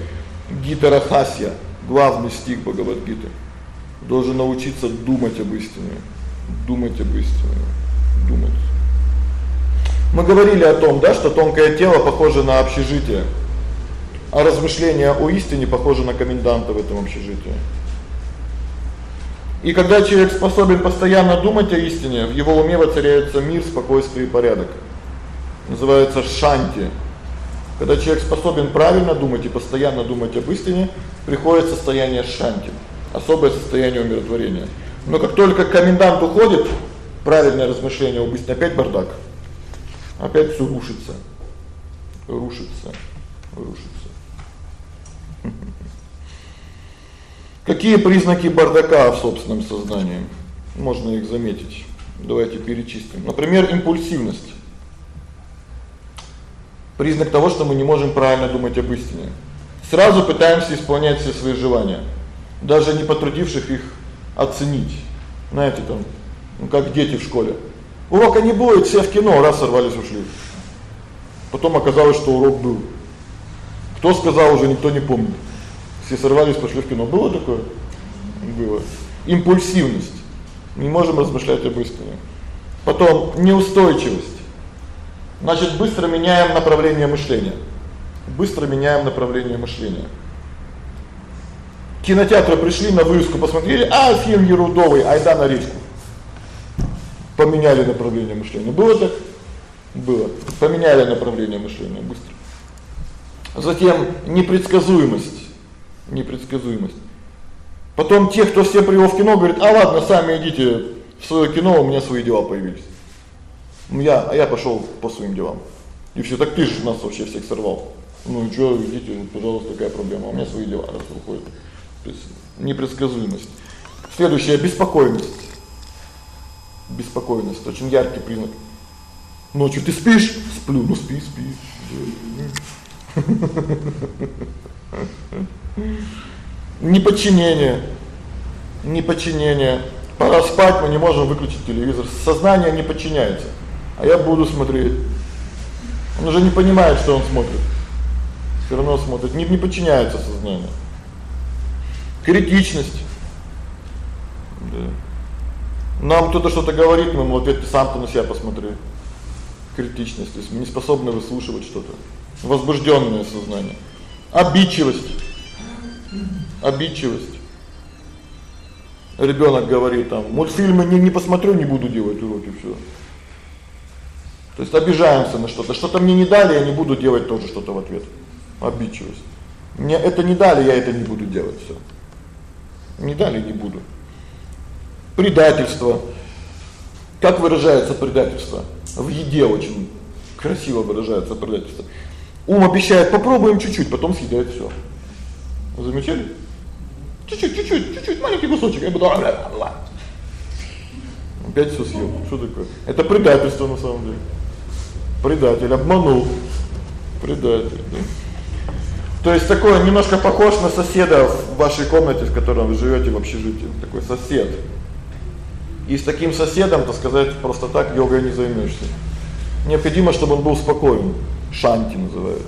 Гита Рахасья, главный стих Бхагавад-гиты. Должен научиться думать об истине, думать об истине, думать. Мы говорили о том, да, что тонкое тело похоже на общежитие, а размышления о истине похожи на коменданта в этом общежитии. И когда человек способен постоянно думать о истине, в его уме воцаряется мир, спокойствие и порядок. Называется шанти. Когда человек способен правильно думать и постоянно думать об истине, приходит состояние шанти, особое состояние умиротворения. Но как только комендант уходит, правильное размышление истине опять бардак. Опять всё рушится. Рушится. Рушится. Какие признаки бардака в собственном сознании? Можно их заметить. Давайте перечислим. Например, импульсивность. Признак того, что мы не можем правильно думать об истине. Сразу пытаемся исполнять все свои желания, даже не потрудившись их оценить. Знаете, там, ну как дети в школе. Урока не будет, все в кино, раз сорвались ушли. Потом оказалось, что урок был. Кто сказал, уже никто не помнит. Все сорвались, пошли в кино. Было такое? Было. Импульсивность. Не можем размышлять об истине. Потом неустойчивость. Значит, быстро меняем направление мышления. Быстро меняем направление мышления. Кинотеатры пришли на вывеску, посмотрели, а фильм ерудовый, айда на речку. Поменяли направление мышления. Было так? Было. Поменяли направление мышления быстро. Затем непредсказуемость. Непредсказуемость. Потом те, кто все привел в кино, говорят: "А ладно, сами идите в своё кино, у меня свои дела появились". Ну я, а я пошёл по своим делам. И все так ты же нас вообще всех сорвал. Ну и что, идите, пожалуйста, такая проблема. У меня свои дела раз выходят. То есть непредсказуемость. Следующее беспокойность. Беспокойность очень яркий признак. Ночью ты спишь? Сплю. Ну спи, спи. Неподчинение. Неподчинение. Пора спать, мы не можем выключить телевизор. Сознание не подчиняется а я буду смотреть. Он уже не понимает, что он смотрит. Всё равно смотрит, не не подчиняется сознанию. Критичность. Да. Нам кто-то что-то говорит, мы ему ответ: "Ты сам-то на себя посмотри". Критичность, то есть мы не способны выслушивать что-то. Возбуждённое сознание. Обидчивость. Обидчивость. Ребёнок говорит там: "Мультфильмы не не посмотрю, не буду делать уроки всё". То есть обижаемся на что-то. Что-то мне не дали, я не буду делать тоже что-то в ответ. Обидчивость. Мне это не дали, я это не буду делать всё. Не дали, не буду. Предательство. Как выражается предательство? В еде очень красиво выражается предательство. Ум обещает: "Попробуем чуть-чуть", потом съедает всё. Замечали? Чуть-чуть, чуть-чуть, чуть-чуть, маленький кусочек, я буду Опять всё съел. Что такое? Это предательство на самом деле. Предатель обманул. Предатель, да? То есть такое немножко похож на соседа в вашей комнате, в котором вы живёте в общежитии, такой сосед. И с таким соседом, так сказать, просто так йогой не займёшься. Необходимо, чтобы он был спокоен. Шанти называется.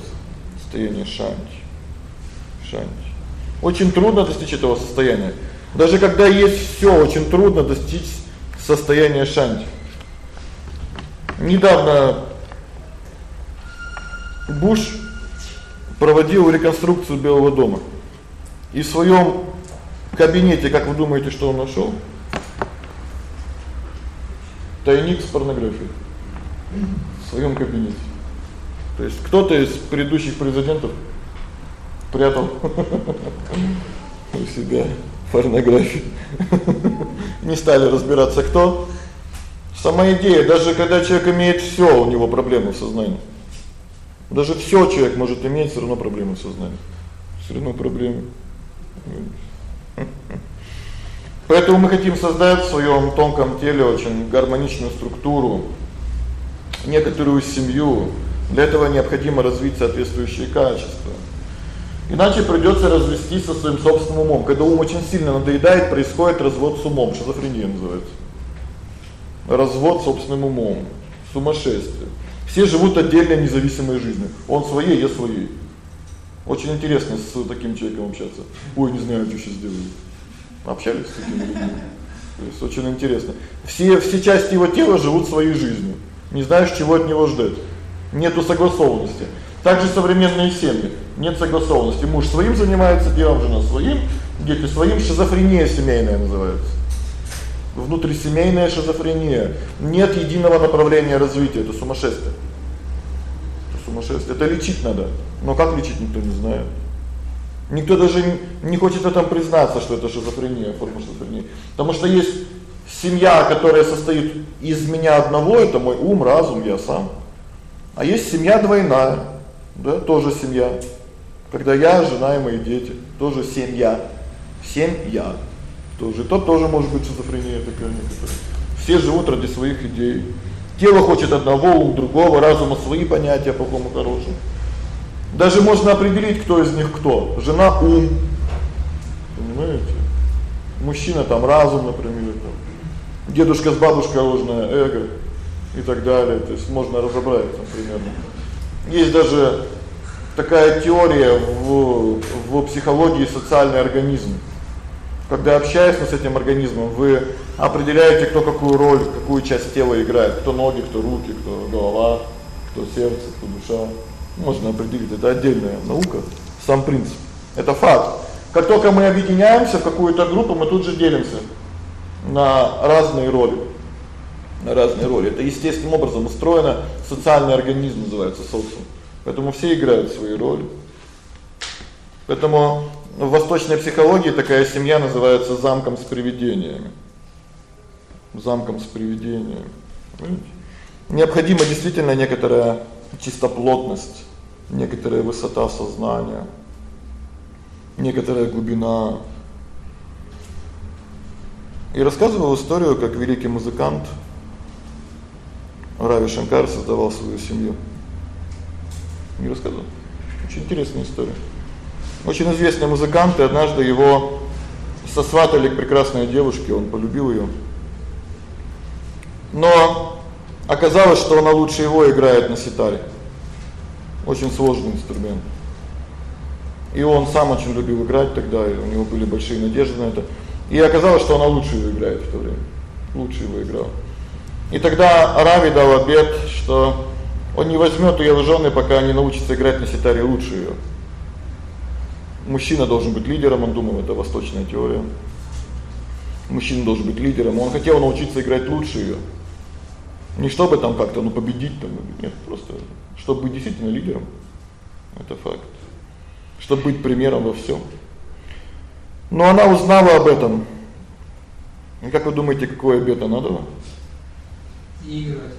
Состояние шанти. Шанти. Очень трудно достичь этого состояния. Даже когда есть всё, очень трудно достичь состояния шанти. Недавно Буш проводил реконструкцию Белого дома. И в своём кабинете, как вы думаете, что он нашёл? Тайник с порнографией. В своём кабинете. То есть кто-то из предыдущих президентов прятал у себя порнографию. Не стали разбираться кто. Сама идея, даже когда человек имеет всё, у него проблемы в сознании. Даже всё человек может иметь, всё равно проблемы в сознании. Всё равно проблемы. Поэтому мы хотим создать в своём тонком теле очень гармоничную структуру, некоторую семью. Для этого необходимо развить соответствующие качества. Иначе придётся развестись со своим собственным умом. Когда ум очень сильно надоедает, происходит развод с умом, шизофрения называется. Развод с собственным умом, сумасшествие. Все живут отдельной независимой жизнью. Он своей, я своей. Очень интересно с таким человеком общаться. Ой, не знаю, что сейчас сделаю. Общались с такими людьми. То есть очень интересно. Все все части его тела живут своей жизнью. Не знаешь, чего от него ждать. Нету согласованности. Также современные семьи. Нет согласованности. Муж своим занимается делом, жена своим, дети своим, шизофрения семейная называется внутрисемейная шизофрения. Нет единого направления развития, это сумасшествие. Это сумасшествие. Это лечить надо. Но как лечить, никто не знает. Никто даже не хочет в этом признаться, что это шизофрения, форма шизофрении. Потому что есть семья, которая состоит из меня одного, это мой ум, разум, я сам. А есть семья двойная, да, тоже семья. Когда я, жена и мои дети, тоже семья. Семья тоже. Тот тоже может быть шизофрения такая некоторая. Все живут ради своих идей. Тело хочет одного, ум другого, разум свои понятия по какому хорошему. Даже можно определить, кто из них кто. Жена ум. Понимаете? Мужчина там разум, например, там. Дедушка с бабушкой ложное эго и так далее. То есть можно разобрать там примерно. Есть даже такая теория в в психологии социальный организм. Когда общаясь с этим организмом, вы определяете, кто какую роль, какую часть тела играет, кто ноги, кто руки, кто голова, кто сердце, кто душа. Можно определить, это отдельная наука, сам принцип. Это факт. Как только мы объединяемся в какую-то группу, мы тут же делимся на разные роли. На разные роли. Это естественным образом устроено, социальный организм называется социум. Поэтому все играют свои роли. Поэтому в восточной психологии такая семья называется замком с привидениями. Замком с привидениями. Необходима действительно некоторая чистоплотность, некоторая высота сознания, некоторая глубина. И рассказывал историю, как великий музыкант Рави Шанкар создавал свою семью. Не рассказывал. Очень интересная история. Очень известный музыкант, и однажды его сосватали к прекрасной девушке, он полюбил её. Но оказалось, что она лучше его играет на ситаре. Очень сложный инструмент. И он сам очень любил играть тогда, и у него были большие надежды на это. И оказалось, что она лучше его играет в то время. Лучше его играл. И тогда Рави дал обет, что он не возьмёт её в жены, пока не научится играть на ситаре лучше её. Мужчина должен быть лидером, он думал, это восточная теория. Мужчина должен быть лидером, он хотел научиться играть лучше её. Не чтобы там как-то ну победить там, нет, просто чтобы быть действительно лидером. Это факт. Чтобы быть примером во всём. Но она узнала об этом. И как вы думаете, какой обет она дала? Играть.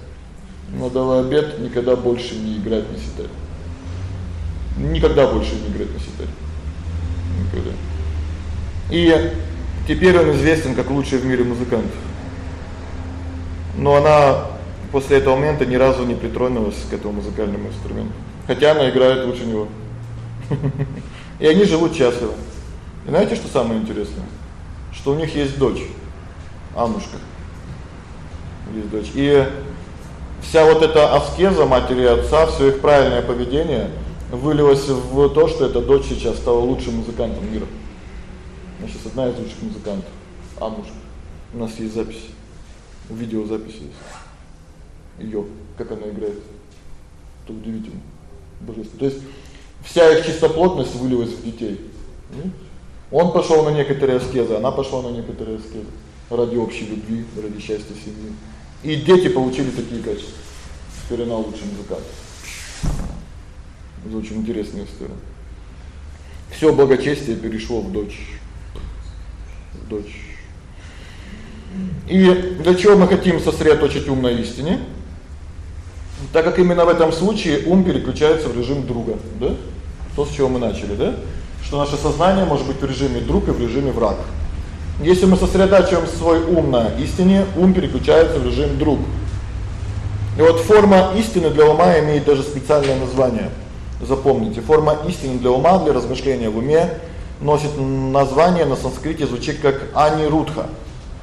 Она дала обет никогда больше не играть на ситаре. Никогда больше не играть на ситаре. Никогда. И теперь он известен как лучший в мире музыкант. Но она после этого момента ни разу не притронулась к этому музыкальному инструменту, хотя она играет лучше него. И они живут счастливо. И знаете, что самое интересное? Что у них есть дочь, Аннушка. Есть дочь. И вся вот эта аскеза матери и отца, всё их правильное поведение вылилось в то, что эта дочь сейчас стала лучшим музыкантом мира. Она сейчас одна из лучших музыкантов. Аннушка. У нас есть запись. Видеозапись есть. Её, как она играет. Это удивительно. Божественно. То есть вся их чистоплотность вылилась в детей. Он пошёл на некоторые аскезы, она пошла на некоторые аскезы ради общей любви, ради счастья семьи. И дети получили такие качества. Теперь она лучший музыкант. Это очень интересная история. Всё благочестие перешло в дочь. В дочь. И для чего мы хотим сосредоточить ум на истине? Так как именно в этом случае ум переключается в режим друга, да? То, с чего мы начали, да? Что наше сознание может быть в режиме друг и в режиме враг. Если мы сосредотачиваем свой ум на истине, ум переключается в режим друг. И вот форма истины для ума имеет даже специальное название. Запомните, форма истины для ума, для размышления в уме носит название на санскрите звучит как анирудха.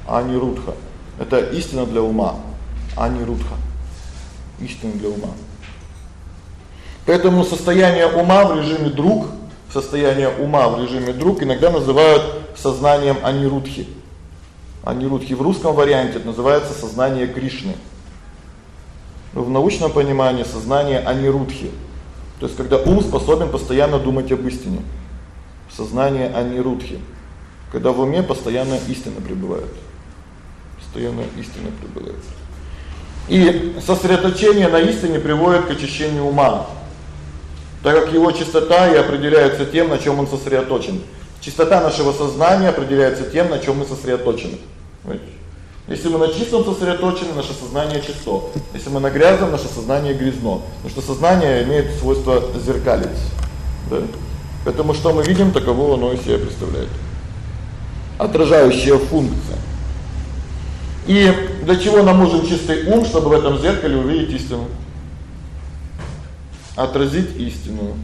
Анирудха. Это истина для ума. Анирудха. Истина для ума. Поэтому состояние ума в режиме друг состояние ума в режиме друг иногда называют сознанием анирудхи. Анирудхи в русском варианте называется сознание Кришны. В научном понимании сознание анирудхи. То есть когда ум способен постоянно думать об истине. Сознание анирудхи. Когда в уме постоянно истина пребывает. Постоянно истина пребывает. И сосредоточение на истине приводит к очищению ума так как его чистота и определяется тем, на чём он сосредоточен. Чистота нашего сознания определяется тем, на чём мы сосредоточены. Если мы на чистом сосредоточены, наше сознание чисто. Если мы на грязном, наше сознание грязно. Потому что сознание имеет свойство зеркалить. Да? Поэтому что мы видим, таково оно и себя представляет. Отражающая функция. И для чего нам нужен чистый ум, чтобы в этом зеркале увидеть истину? отразить истину.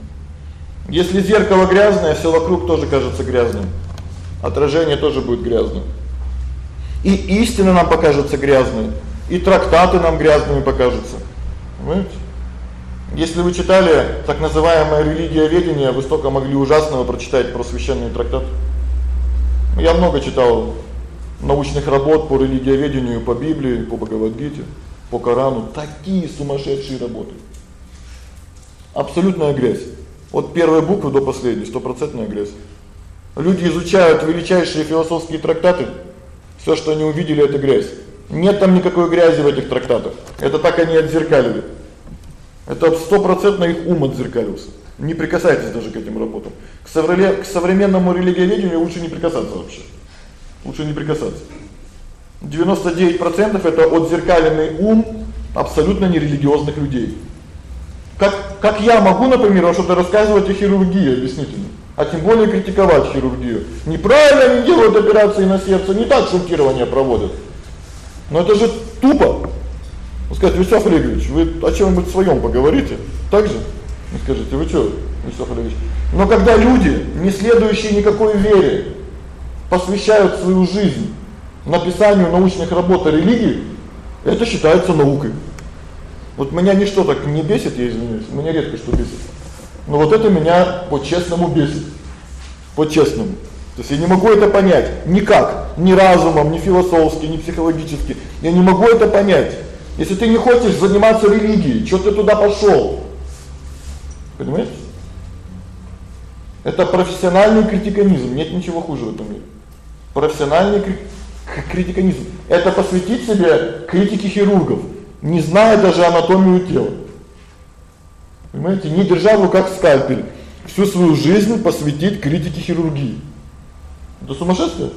Если зеркало грязное, всё вокруг тоже кажется грязным. Отражение тоже будет грязным. И истина нам покажется грязной, и трактаты нам грязными покажутся. Понимаете? Если вы читали так называемое религиоведение, вы столько могли ужасного прочитать про священные трактаты. Я много читал научных работ по религиоведению, по Библии, по Бхагавад-гите, по Корану, такие сумасшедшие работы. Абсолютная грязь. От первой буквы до последней стопроцентная грязь. Люди изучают величайшие философские трактаты. Всё, что они увидели это грязь. Нет там никакой грязи в этих трактатах. Это так они отзеркалили. Это стопроцентно их ум отзеркалился. Не прикасайтесь даже к этим работам. К современному к современному религиоведению лучше не прикасаться вообще. Лучше не прикасаться. 99% это отзеркаленный ум абсолютно нерелигиозных людей. Как как я могу, например, вам что-то рассказывать о хирургии, объясните мне? А тем более критиковать хирургию. Неправильно они делают операции на сердце, не так шунтирование проводят. Но это же тупо. Вы скажете, Вячеслав Олегович, вы о чём-нибудь своём поговорите? Так же? Вы скажете, вы что, Вячеслав Олегович? Но когда люди, не следующие никакой вере, посвящают свою жизнь написанию научных работ о религии, это считается наукой. Вот меня ничто так не бесит, я извиняюсь. Меня редко что бесит. Но вот это меня по-честному бесит. По-честному. То есть я не могу это понять никак, ни разумом, ни философски, ни психологически. Я не могу это понять. Если ты не хочешь заниматься религией, что ты туда пошёл? Понимаете? Это профессиональный критиканизм, нет ничего хуже в этом мире. Профессиональный критиканизм это посвятить себе критике хирургов, не зная даже анатомию тела. Понимаете, не держа в руках скальпель, всю свою жизнь посвятить критике хирургии. Это сумасшествие,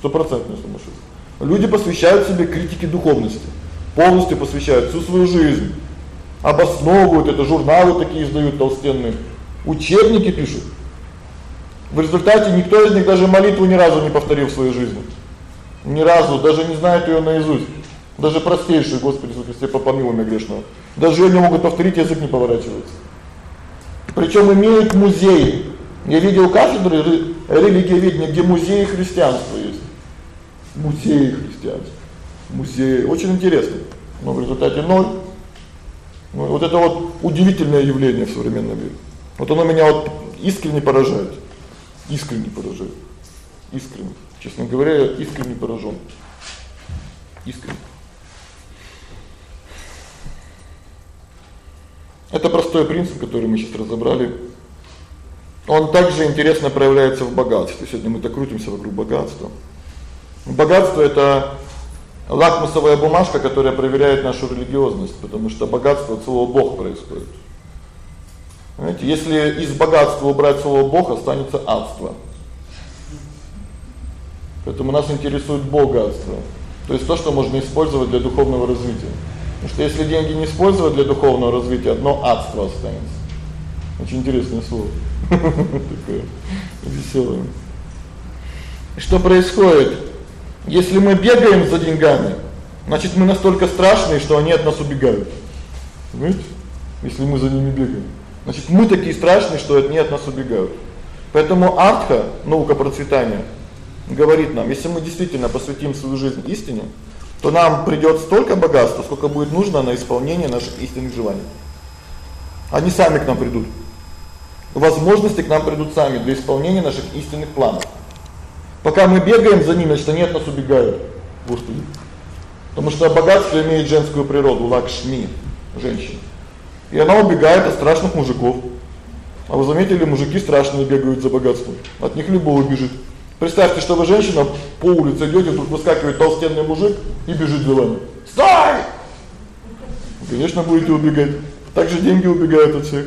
стопроцентное сумасшествие. Люди посвящают себе критике духовности, полностью посвящают всю свою жизнь. Обосновывают это, журналы такие издают толстенные, учебники пишут. В результате никто из них даже молитву ни разу не повторил в своей жизни. Ни разу, даже не знает её наизусть. Даже простейшую, Господи Иисусе Христе, помилуй меня грешного. Даже её не могут повторить, язык не поворачивается. Причём имеют музей. Я видел кафедры религиоведения, где музей христианства есть. Музей христианства. Музей очень интересно. Но в результате ноль. Ну вот это вот удивительное явление в современном мире. Вот оно меня вот искренне поражает. Искренне поражает. Искренне. Честно говоря, я искренне поражён. Искренне. Это простой принцип, который мы сейчас разобрали. Он также интересно проявляется в богатстве. Сегодня мы так крутимся вокруг богатства. Богатство это лакмусовая бумажка, которая проверяет нашу религиозность, потому что богатство от слова Бог происходит. Знаете, если из богатства убрать слово Бог, останется адство. Поэтому нас интересует богатство. То есть то, что можно использовать для духовного развития. Что если деньги не использовать для духовного развития, одно адство останется. Очень интересное слово. Такое весёлое. Что происходит? Если мы бегаем за деньгами, значит, мы настолько страшные, что они от нас убегают. Понимаете? Если мы за ними бегаем. Значит, мы такие страшные, что они от нас убегают. Поэтому артха, наука процветания, говорит нам, если мы действительно посвятим свою жизнь истине, то нам придёт столько богатства, сколько будет нужно на исполнение наших истинных желаний. Они сами к нам придут. Возможности к нам придут сами для исполнения наших истинных планов. Пока мы бегаем за ними, они от нас убегают. Господи. Потому что богатство имеет женскую природу, лакшми, женщина. И она убегает от страшных мужиков. А вы заметили, мужики страшные бегают за богатством. От них любого бежит. Представьте, что вы женщина по улице идёте, тут выскакивает толстенный мужик и бежит за вами. Стой! Конечно, будете убегать. Так же деньги убегают от всех.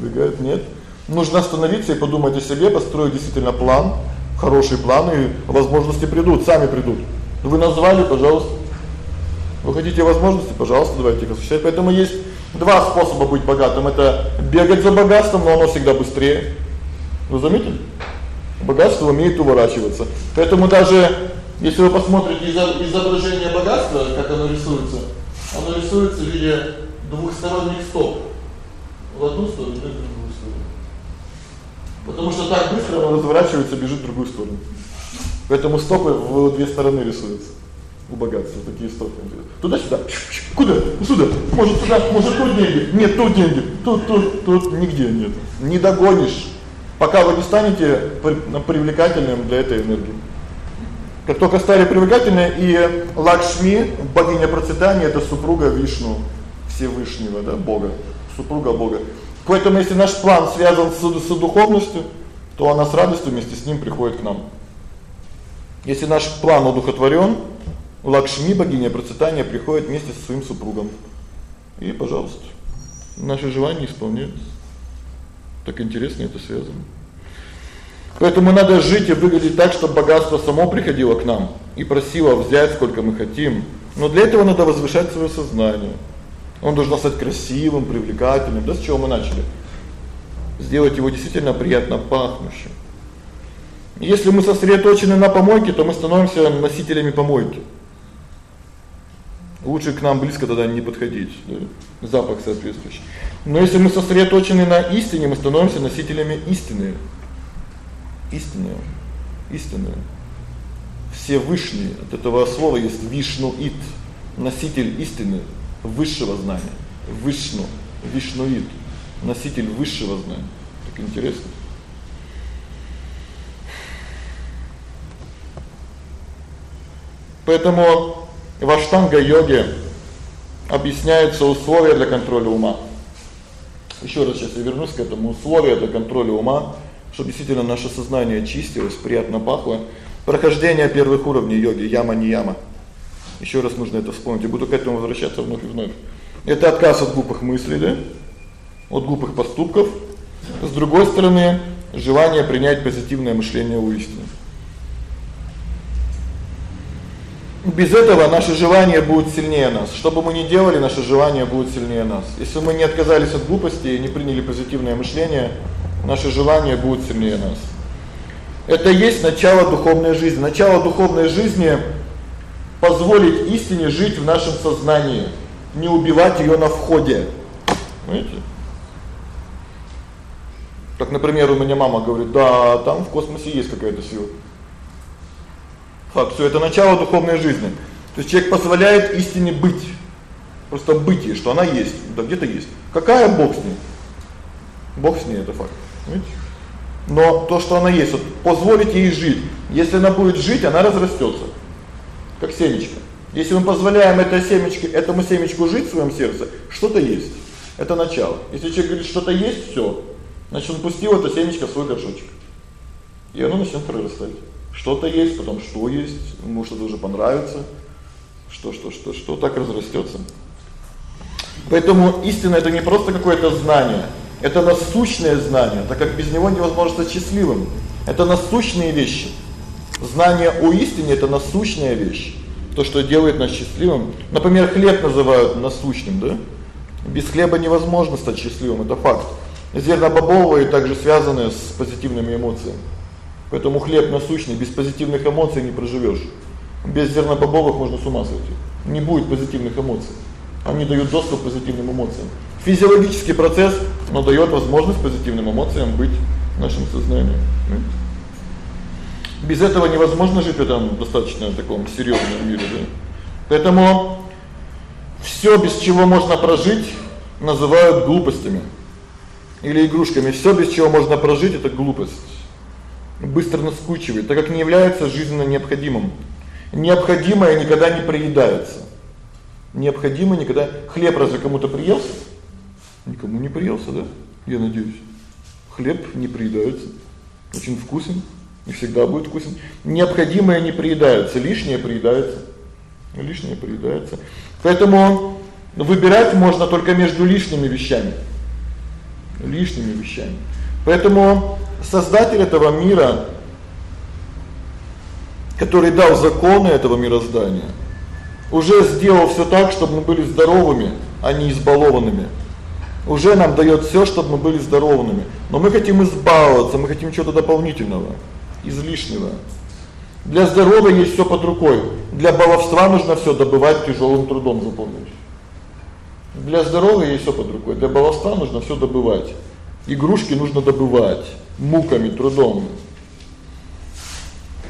Убегают нет. Нужно остановиться и подумать о себе, построить действительно план, хороший план, и возможности придут, сами придут. Вы назвали, пожалуйста. Вы хотите возможности, пожалуйста, давайте их осуществлять. Поэтому есть два способа быть богатым. Это бегать за богатством, но оно всегда быстрее. Вы заметили? Богатство умеет уворачиваться. Поэтому даже если вы посмотрите изображение богатства, как оно рисуется, оно рисуется в виде двухсторонних стоп. В одну сторону в другую сторону. Потому что так быстро оно разворачивается, бежит в другую сторону. Поэтому стопы в две стороны рисуются. У богатства такие стопы. Туда-сюда. Куда? Сюда. Может туда, может тут деньги. Нет, тут деньги. Тут тут тут нигде нет. Не догонишь пока вы не станете привлекательным для этой энергии. Как только стали привлекательны и Лакшми, богиня процветания это супруга Вишну, Всевышнего, да, Бога, супруга Бога. Поэтому если наш план связан с, с духовностью, то она с радостью вместе с ним приходит к нам. Если наш план одухотворен, Лакшми, богиня процветания, приходит вместе со своим супругом. И, пожалуйста, наши желания исполняются. Так интересно это связано. Поэтому надо жить и выглядеть так, чтобы богатство само приходило к нам и просило взять сколько мы хотим. Но для этого надо возвышать своё сознание. Он должен стать красивым, привлекательным. Да с чего мы начали? Сделать его действительно приятно пахнущим. Если мы сосредоточены на помойке, то мы становимся носителями помойки. Лучше к нам близко тогда не подходить, да? Запах соответствующий. Но если мы сосредоточены на истине, мы становимся носителями истины. Истинная. Истинная. Все высшие от этого слова есть Вишну-ит, носитель истины, высшего знания. Вишну, Вишнуит. носитель высшего знания. Так интересно. Поэтому в аштанга-йоге объясняются условия для контроля ума. Ещё раз сейчас я вернусь к этому условию для контроля ума, чтобы действительно наше сознание чистилось, приятно пахло. Прохождение первых уровней йоги яма не яма. Ещё раз нужно это вспомнить. Я буду к этому возвращаться вновь и вновь. Это отказ от глупых мыслей, да? От глупых поступков. С другой стороны, желание принять позитивное мышление у истины. Без этого наше желание будет сильнее нас. Что бы мы ни делали, наше желание будет сильнее нас. Если мы не отказались от глупости и не приняли позитивное мышление, наше желание будет сильнее нас. Это есть начало духовной жизни. Начало духовной жизни позволить истине жить в нашем сознании, не убивать её на входе. Понимаете? Так, например, у меня мама говорит: "Да, там в космосе есть какая-то сила". Факт, всё это начало духовной жизни. То есть человек позволяет истине быть. Просто быть ей, что она есть, да где-то есть. Какая бог с ней? Бог с ней это факт. Понимаете? Но то, что она есть, вот позволить ей жить. Если она будет жить, она разрастётся. Как семечко. Если мы позволяем этой семечке, этому семечку жить в своём сердце, что-то есть. Это начало. Если человек говорит, что-то есть, всё. Значит, он пустил это семечко в свой горшочек. И оно начнёт прорастать. Что-то есть, потом что есть, может это уже понравится. Что, что, что, что так разрастётся. Поэтому истина это не просто какое-то знание, это насущное знание, так как без него невозможно стать счастливым. Это насущные вещи. Знание о истине это насущная вещь. То, что делает нас счастливым. Например, хлеб называют насущным, да? Без хлеба невозможно стать счастливым, это факт. Зерна бобовые также связаны с позитивными эмоциями. Поэтому хлеб насущный, без позитивных эмоций не проживёшь. Без зернобобовых можно с ума сойти. Не будет позитивных эмоций. Они дают доступ к позитивным эмоциям. Физиологический процесс, но даёт возможность позитивным эмоциям быть в нашем сознании. Без этого невозможно жить в этом достаточно таком серьёзном мире, да. Поэтому всё, без чего можно прожить, называют глупостями или игрушками. Всё, без чего можно прожить это глупость быстро наскучивает, так как не является жизненно необходимым. Необходимое никогда не приедается. Необходимое никогда хлеб разве кому-то приелся? Никому не приелся, да? Я надеюсь. Хлеб не приедается. Очень вкусен и всегда будет вкусен. Необходимое не приедается, лишнее приедается. Лишнее приедается. Поэтому выбирать можно только между лишними вещами. Лишними вещами. Поэтому создатель этого мира, который дал законы этого мироздания, уже сделал всё так, чтобы мы были здоровыми, а не избалованными. Уже нам даёт всё, чтобы мы были здоровыми. Но мы хотим избаловаться, мы хотим чего-то дополнительного, излишнего. Для здоровья есть всё под рукой. Для баловства нужно всё добывать тяжёлым трудом, запомните. Для здоровья есть всё под рукой. Для баловства нужно всё добывать. Игрушки нужно добывать муками, трудом.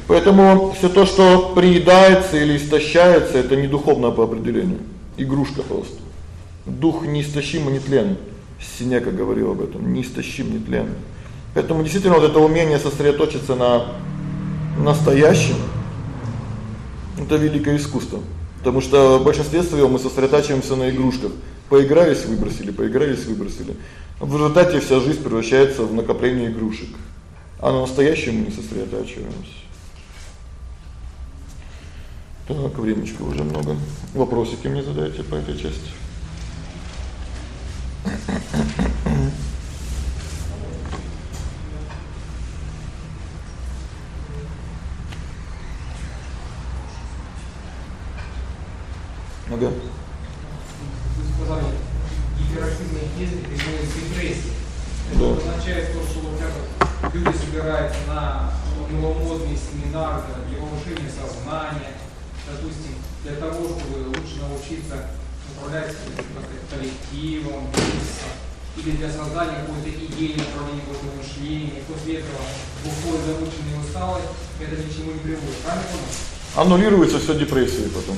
Поэтому всё то, что приедается или истощается, это не духовно по определению. Игрушка просто. Дух неистощим и нетлен. Синека говорил об этом. Неистощим, нетлен. Поэтому действительно вот это умение сосредоточиться на настоящем это великое искусство. Потому что в большинстве мы сосредотачиваемся на игрушках. Поигрались, выбросили, поигрались, выбросили. В результате вся жизнь превращается в накопление игрушек. А на настоящем мы не сосредотачиваемся. Так, времечко уже много. Вопросики мне задайте по этой части. Ага. Вы сказали, гиперактивные ездить приводит к депрессии. Это означает то, что вот это люди собираются на новомодные семинары для повышения сознания, допустим, для того, чтобы лучше научиться управлять коллективом, бизнесом, или для создания какой-то идеи направления какого-то мышления. После этого выходит замученный и усталый, это ни к чему не приводит. Правильно? Аннулируется всё депрессией потом.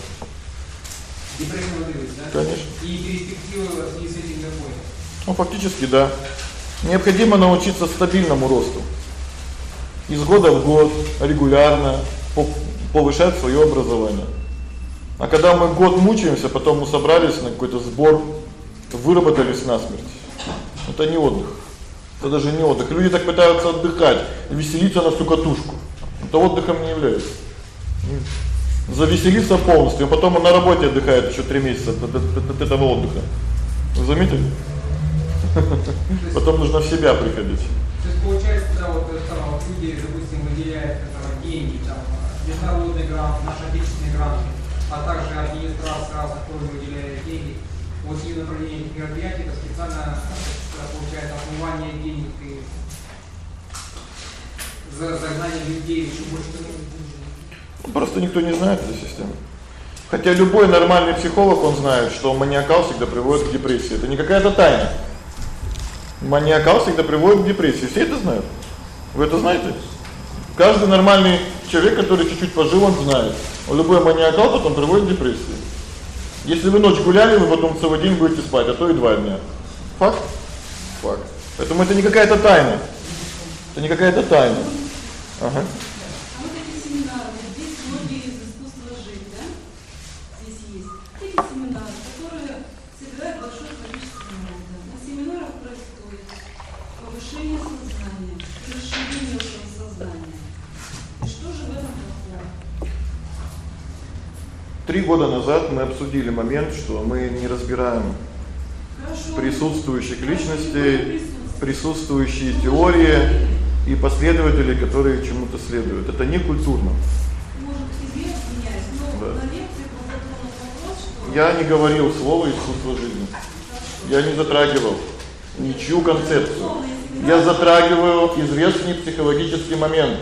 Депрессия выигрывается, да? Конечно. И перспективы в связи с этим какой? Ну фактически, да. Необходимо научиться стабильному росту. Из года в год регулярно повышать своё образование. А когда мы год мучаемся, потом мы собрались на какой-то сбор, выработались насмерть. Это не отдых. Это даже не отдых. Люди так пытаются отдыхать, веселиться на всю катушку. Это отдыхом не является. Завеселиться полностью, а потом он на работе отдыхает ещё 3 месяца от, этого отдыха. Вы заметили? Потом нужно в себя приходить. То есть получается, да, вот вот люди, допустим, выделяют это деньги, там международный грант, наш отечественный грант, а также администрация разных тоже выделяет деньги. Вот и направление этих мероприятий это специально получается отмывание денег и за загнание людей еще больше Просто никто не знает эту систему. Хотя любой нормальный психолог, он знает, что маниакал всегда приводит к депрессии. Это не какая-то тайна. Маниакал всегда приводит к депрессии. Все это знают. Вы это знаете? Каждый нормальный человек, который чуть-чуть пожил, он знает. Любой маниакал потом приводит к депрессии. Если вы ночь гуляли, вы потом целый день будете спать, а то и два дня. Факт? Факт. Поэтому это не какая-то тайна. Это не какая-то тайна. Ага. Три года назад мы обсудили момент, что мы не разбираем присутствующих личностей, присутствующие теории и последователей, которые чему-то следуют. Это не культурно. Я не говорил слово искусство жизни. Я не затрагивал ничью концепцию. Я затрагиваю известный психологический момент.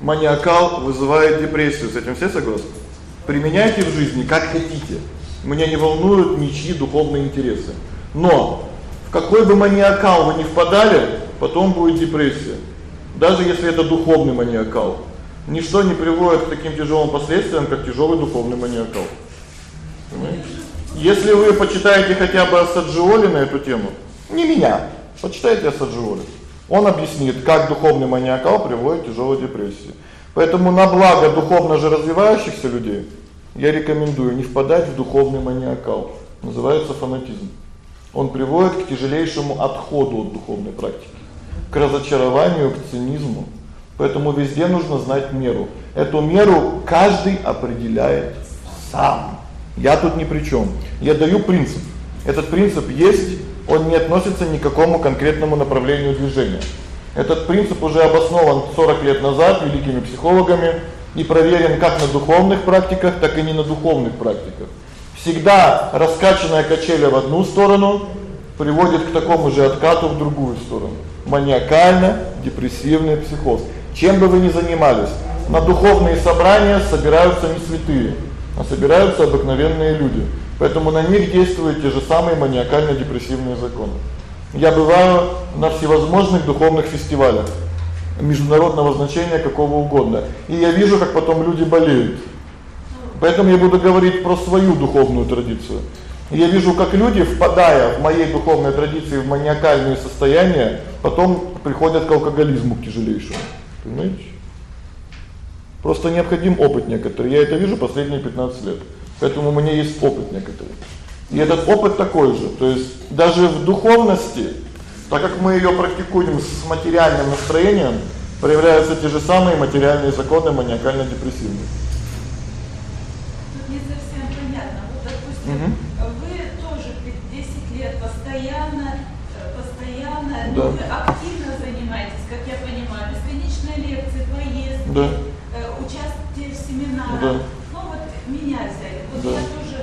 Маниакал вызывает депрессию. С этим все согласны? Применяйте в жизни как хотите. Меня не волнуют ничьи духовные интересы. Но в какой бы маниакал вы ни впадали, потом будет депрессия. Даже если это духовный маниакал. Ничто не приводит к таким тяжелым последствиям, как тяжелый духовный маниакал. Понимаете? Если вы почитаете хотя бы Асаджиоли на эту тему, не меня, почитайте Асаджиоли. Он объяснит, как духовный маниакал приводит к тяжелой депрессии. Поэтому на благо духовно же развивающихся людей я рекомендую не впадать в духовный маниакал. Называется фанатизм. Он приводит к тяжелейшему отходу от духовной практики, к разочарованию, к цинизму. Поэтому везде нужно знать меру. Эту меру каждый определяет сам. Я тут ни при чём. Я даю принцип. Этот принцип есть, он не относится ни к какому конкретному направлению движения. Этот принцип уже обоснован 40 лет назад великими психологами и проверен как на духовных практиках, так и не на духовных практиках. Всегда раскачанная качеля в одну сторону приводит к такому же откату в другую сторону. Маниакально-депрессивный психоз. Чем бы вы ни занимались, на духовные собрания собираются не святые, а собираются обыкновенные люди. Поэтому на них действуют те же самые маниакально-депрессивные законы. Я бываю на всевозможных духовных фестивалях международного значения какого угодно. И я вижу, как потом люди болеют. Поэтому я буду говорить про свою духовную традицию. Я вижу, как люди, впадая в моей духовной традиции в маниакальные состояния, потом приходят к алкоголизму к тяжелейшему. Понимаете? Просто необходим опыт некоторый. Я это вижу последние 15 лет. Поэтому у меня есть опыт некоторый. И этот опыт такой же. То есть даже в духовности, так как мы её практикуем с материальным настроением, проявляются те же самые материальные законы маниакально-депрессивные. Тут не совсем понятно. Вот допустим, угу. вы тоже 10 лет постоянно э, постоянно да. ну, вы активно занимаетесь, как я понимаю, бесконечные лекции, поездки, да. э, участие в семинарах. Да. Ну вот меня взяли. Вот да. я тоже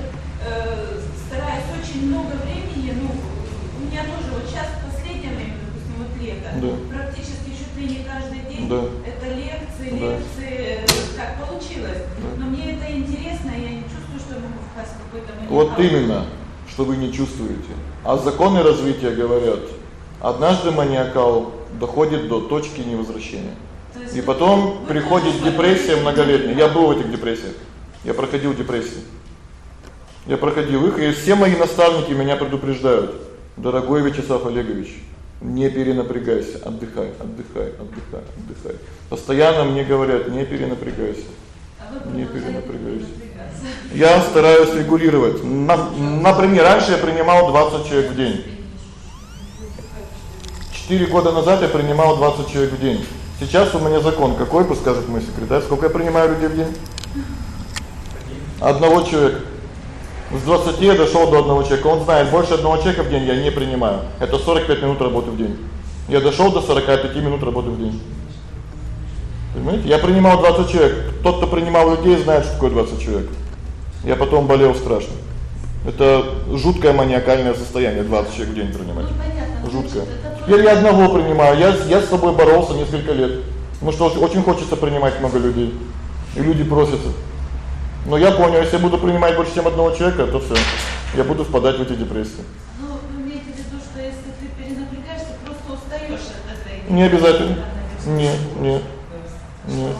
э, стараюсь очень много времени, ну, у меня тоже вот сейчас в последнее время, допустим, вот лето, да. практически чуть ли не каждый день да. это лекции, да. лекции, так получилось. Да. Но мне это интересно, я не чувствую, что могу впасть в какой-то. Вот именно, что вы не чувствуете. А законы развития говорят, однажды маниакал доходит до точки невозвращения. И потом приходит депрессия многолетняя. Я был в этих депрессиях. Я проходил депрессию. Я проходил их, и все мои наставники меня предупреждают. Дорогой Вячеслав Олегович, не перенапрягайся, отдыхай, отдыхай, отдыхай, отдыхай. Постоянно мне говорят: "Не перенапрягайся". А не перенапрягайся. Я стараюсь регулировать. Например, раньше я принимал 20 человек в день. 4 года назад я принимал 20 человек в день. Сейчас у меня закон какой, пусть скажет мой секретарь, сколько я принимаю людей в день? Одного человека. С 20 я дошёл до одного человека. Он знает, больше одного человека в день я не принимаю. Это 45 минут работы в день. Я дошёл до 45 минут работы в день. Понимаете? Я принимал 20 человек. Тот, кто принимал людей, знает, что такое 20 человек. Я потом болел страшно. Это жуткое маниакальное состояние 20 человек в день принимать. Ну. Жуткое. Теперь я одного принимаю. Я я с собой боролся несколько лет. Потому что очень хочется принимать много людей. И люди просятся. Но я понял, если я буду принимать больше чем одного человека, то всё. Я буду впадать в эти депрессии. Ну, вы имеете в виду, что если ты перенапрягаешься, просто устаёшь от этой Не обязательно. Нет, нет. Нет.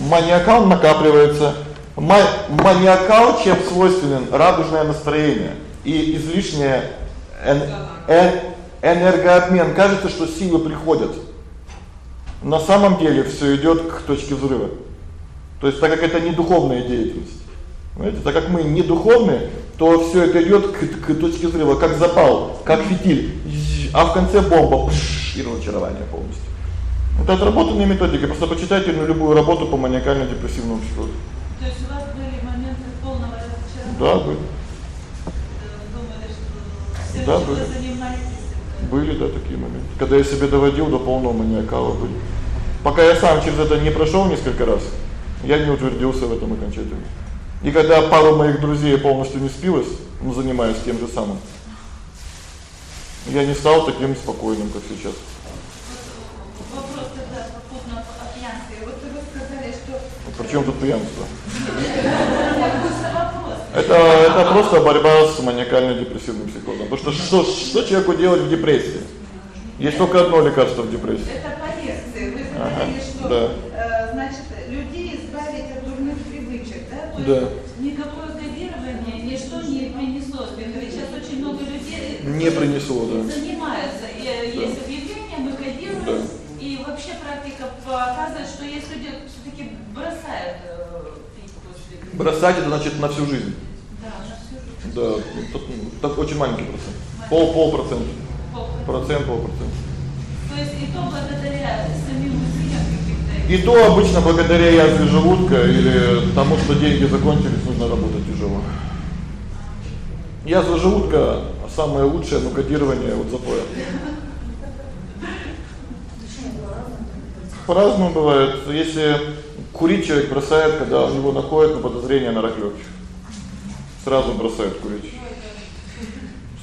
Маниакал накапливается. Маниакал чем свойственен радужное настроение и излишняя эн э энергообмен. Кажется, что силы приходят. На самом деле всё идёт к точке взрыва. То есть так как это не духовная деятельность. Знаете, так как мы не духовные, то всё это идёт к, к точке взрыва, как запал, как фитиль. А в конце бомба пш, и разочарование полностью. Это отработанные методики. Просто почитайте на любую работу по маниакально-депрессивному психозу. То есть у вас были моменты полного разочарования? Да, были. Думали, все Да, были. Были да такие моменты. Когда я себя доводил до полного маниакала были. Пока я сам через это не прошёл несколько раз, я не утвердился в этом окончательно. И когда пару моих друзей полностью не спилось, ну занимаясь тем же самым, я не стал таким спокойным, как сейчас. Вопрос тогда попутно о пьянстве. Вот вы сказали, что Причём тут пьянство? Это это просто борьба с маниакально-депрессивным психозом. Потому что что что человеку делать в депрессии? Есть только одно лекарство в депрессии. Это по лекции. Вы говорили, что да. э, значит, людей избавить от дурных привычек, да? Да. никакое кодирование ничто не принесло успеха. Ведь сейчас очень много людей Не принесло, да. занимаются. И, э, есть объявления, мы кодируем. Да. И вообще практика показывает, что есть люди все-таки бросают э, пить после. Бросать это значит на всю жизнь. Да, на всю жизнь. Да, тут, так очень маленький процент. Пол полпроцента. Полпроцента. Процент полпроцента. То есть и то благодаря самим. И то обычно благодаря язве желудка или тому, что деньги закончились, нужно работать тяжело. Язва желудка самое лучшее ну кодирование от запоя. По-разному бывает. Если курить человек бросает, когда у него находят на подозрение на рак лёгких. Сразу бросает курить.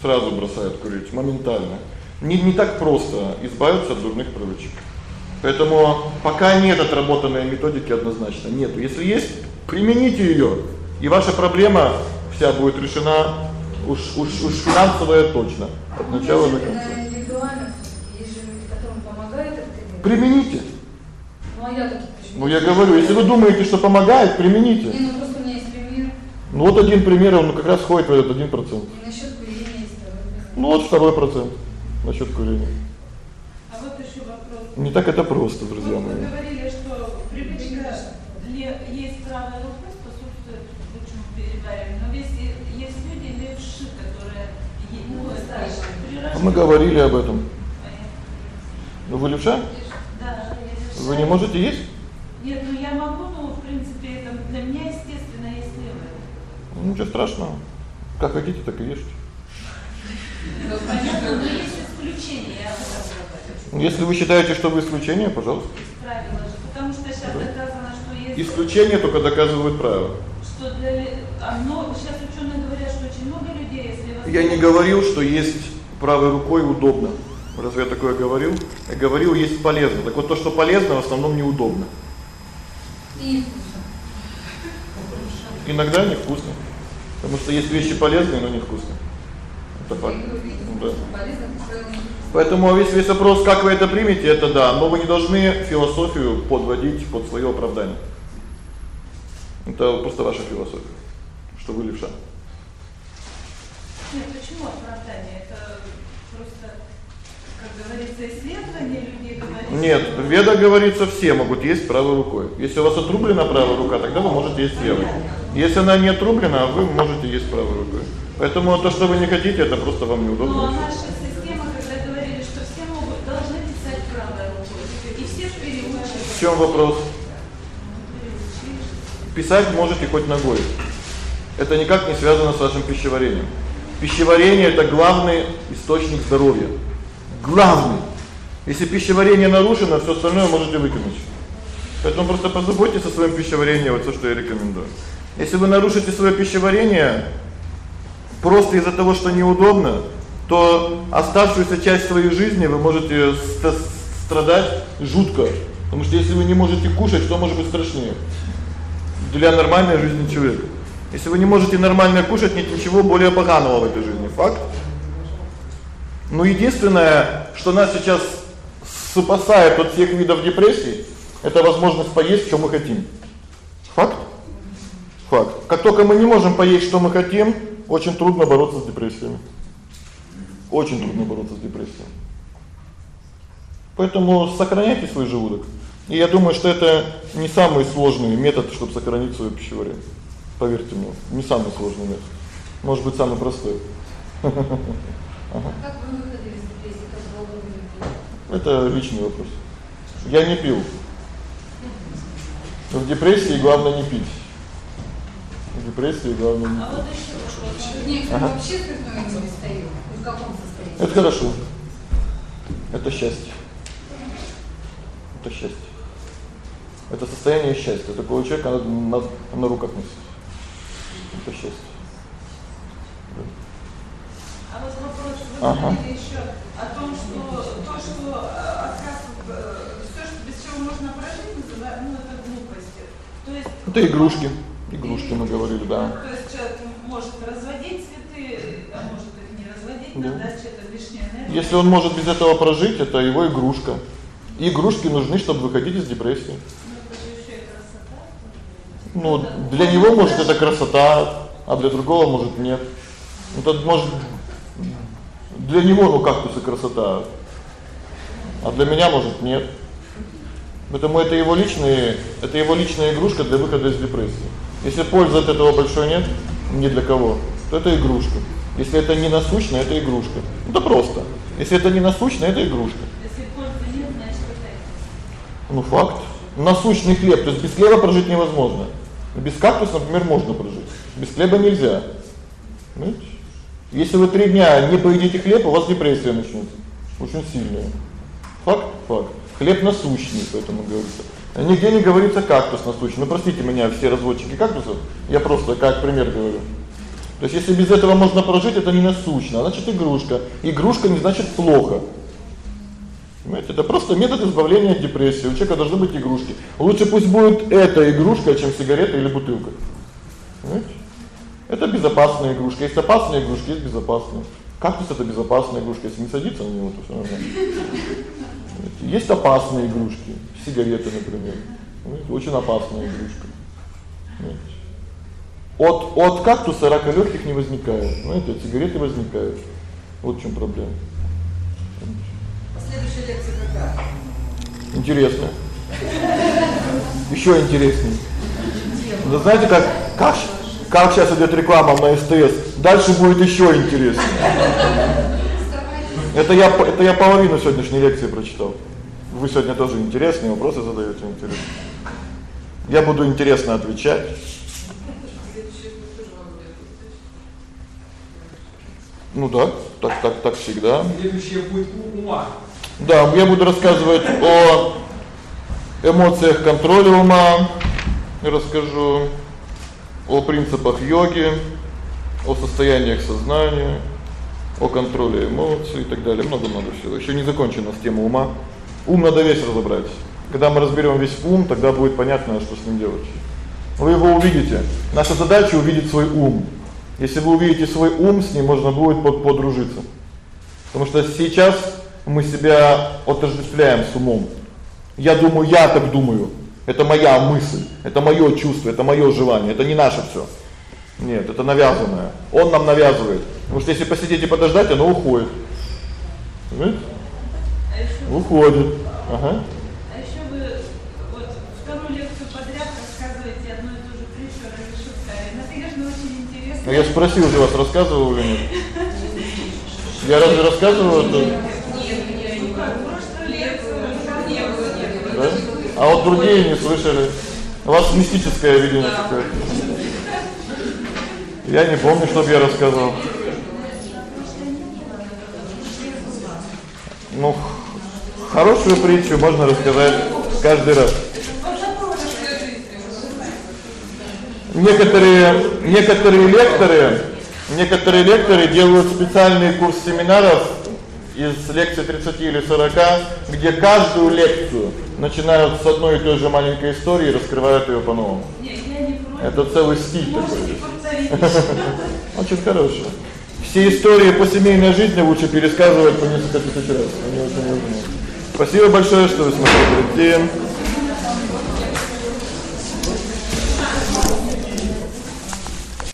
Сразу бросает курить моментально. Не не так просто избавиться от дурных привычек. Поэтому пока нет отработанной методики однозначно. Нет. Если есть, примените её, и ваша проблема вся будет решена уж уж уж финансовая точно от начала до конца. Примените. Ну а я почему? Ну я говорю, если вы думаете, что помогает, примените. Не, ну просто у меня есть пример. Ну вот один пример, он как раз входит в этот 1%. И насчет курения есть. Ну вот второй процент насчёт курения. А вот еще вопрос. Не так это просто, друзья Вот вы мои. говорили, что привычка ле- есть правая рука способствует лучшему перевариванию. Но есть, есть люди левши, которые ну, это А мы говорили об этом. Ну вы левша? Да, я левша. Вы не можете есть? Нет, ну я могу, но в принципе это для меня естественно есть левая. Ну ничего страшного. Как хотите, так и ешьте. Ну, понятно, но есть исключения, я. Если вы считаете, что вы исключение, пожалуйста. Же, потому что сейчас доказано, что есть Исключение только доказывают правила. что для ле- а, сейчас ученые говорят, что очень много людей, если вас Я не говорил, что есть правой рукой удобно. Разве я такое говорил? Я говорил, есть полезно. Так вот то, что полезно, в основном неудобно. И вкусно. Иногда невкусно. Потому что есть вещи полезные, но невкусные. Это факт. Видите, Да. полезно. Поэтому весь весь вопрос, как вы это примете, это да, но вы не должны философию подводить под своё оправдание. Это просто ваша философия, что вы левша. Нет, почему оправдание? Это как говорится, исследования людей, когда Нет, в Ведах говорится, все могут есть правой рукой. Если у вас отрублена правая рука, тогда вы можете есть левой. Если она не отрублена, вы можете есть правой рукой. Поэтому то, что вы не хотите, это просто вам неудобно. Но наша система, когда говорили, что все могут должны писать правой рукой, и все переучили. В чём вопрос? Писать можете хоть ногой. Это никак не связано с вашим пищеварением. Пищеварение это главный источник здоровья. Главный. Если пищеварение нарушено, всё остальное можете выкинуть. Поэтому просто позаботьтесь о своём пищеварении, вот то, что я рекомендую. Если вы нарушите своё пищеварение просто из-за того, что неудобно, то оставшуюся часть своей жизни вы можете страдать жутко. Потому что если вы не можете кушать, что может быть страшнее? Для нормальной жизни человека. Если вы не можете нормально кушать, нет ничего более поганого в этой жизни. Факт. Но единственное, что нас сейчас спасает от всех видов депрессий, это возможность поесть, что мы хотим. Факт? Факт. Как только мы не можем поесть, что мы хотим, очень трудно бороться с депрессиями. Очень трудно бороться с депрессией. Поэтому сохраняйте свой желудок. И я думаю, что это не самый сложный метод, чтобы сохранить свое пищеварение. Поверьте мне, не самый сложный метод. Может быть, самый простой. Как вы выходили из депрессии, как долго вы Это личный вопрос. Я не пил. В депрессии главное не пить. В депрессии главное не А пить. вот ещё Ага. вообще спиртное не достают. В каком состоянии? Это хорошо. Это счастье. Это счастье. Это состояние счастья. Такого человека надо на, на руках носить. Это счастье. А вот вопрос вы Ага. ещё о том, что то, что отказ всё, что без чего можно прожить, называют, ну это глупостью. То есть Это игрушки. Игрушки мы говорили, да. То есть человек может разводить цветы, а может их не разводить Да. на даче, это лишняя энергия. Если он может без этого прожить, это его игрушка. И игрушки нужны, чтобы выходить из депрессии. Ну, это же ещё и красота. Ну, для него может это красота, а для другого может нет. Ну тот может для него ну кактусы красота. А для меня может нет. Поэтому это его личные, это его личная игрушка для выхода из депрессии. Если пользы от этого большой нет, ни для кого, то это игрушка. Если это не насущно, это игрушка. Это просто. Если это не насущно, это игрушка. Если пользы нет, значит это Ну факт. Насущный хлеб, то есть без хлеба прожить невозможно. Без кактуса, например, можно прожить. Без хлеба нельзя. Понимаете? Если вы 3 дня не поедите хлеб, у вас депрессия начнется. Очень сильная. Факт, факт. Хлеб насущный, поэтому говорится. Нигде не говорится кактус насущный. Ну простите меня, все разводчики кактусов, я просто как пример говорю. То есть если без этого можно прожить, это не насущно, а значит игрушка. Игрушка не значит плохо. Понимаете, это просто метод избавления от депрессии. У человека должны быть игрушки. Лучше пусть будет эта игрушка, чем сигарета или бутылка. Понимаете? Это безопасная игрушка. Есть опасные игрушки, есть безопасные. Кактус это безопасная игрушка, если не садиться на него, то всё. Понимаете? Есть опасные игрушки, сигареты, например. Очень опасная игрушка. От от кактуса рака лёгких не возникает. Знаете, от сигареты возникает. Вот в чём проблема. Следующая лекция когда? Интересно. Ещё интереснее. Вы знаете, как как как сейчас идёт реклама на СТС? Дальше будет ещё интереснее. Это я это я половину сегодняшней лекции прочитал. Вы сегодня тоже интересные вопросы задаёте интересные. Я буду интересно отвечать. Ну да, так так так всегда. Следующее будет ума. Да, я буду рассказывать о эмоциях контроля ума, расскажу о принципах йоги, о состояниях сознания, о контроле эмоций и так далее. Много-много всего. Ещё не закончена тема ума. Ум надо весь разобрать. Когда мы разберём весь ум, тогда будет понятно, что с ним делать. Вы его увидите. Наша задача увидеть свой ум. Если вы увидите свой ум, с ним можно будет под подружиться. Потому что сейчас мы себя отождествляем с умом. Я думаю, я так думаю. Это моя мысль, это моё чувство, это моё желание, это не наше всё. Нет, это навязанное. Он нам навязывает. Потому что если посидеть и подождать, оно уходит. Понимаете? Уходит. Ага. А еще вы вот вторую лекцию подряд рассказываете одну и ту же притчу о Рави Шуткаре. Ну, конечно, очень я спросил уже вас, рассказывал или нет? Я разве рассказывал это? Ну как, прошлую лекцию рассказывали. Да? А вот другие не слышали. У вас мистическое видение какое-то. Я не помню, чтобы я рассказывал. Ну, хорошую притчу можно рассказать каждый раз. Некоторые некоторые лекторы, некоторые лекторы делают специальный курс семинаров из лекций 30 или 40, где каждую лекцию начинают с одной и той же маленькой истории и раскрывают её по-новому. Это целый стиль такой. Очень хорошо. Все истории по семейной жизни лучше пересказывать по несколько тысяч раз. Они очень нужны. Спасибо большое, что вы смотрели.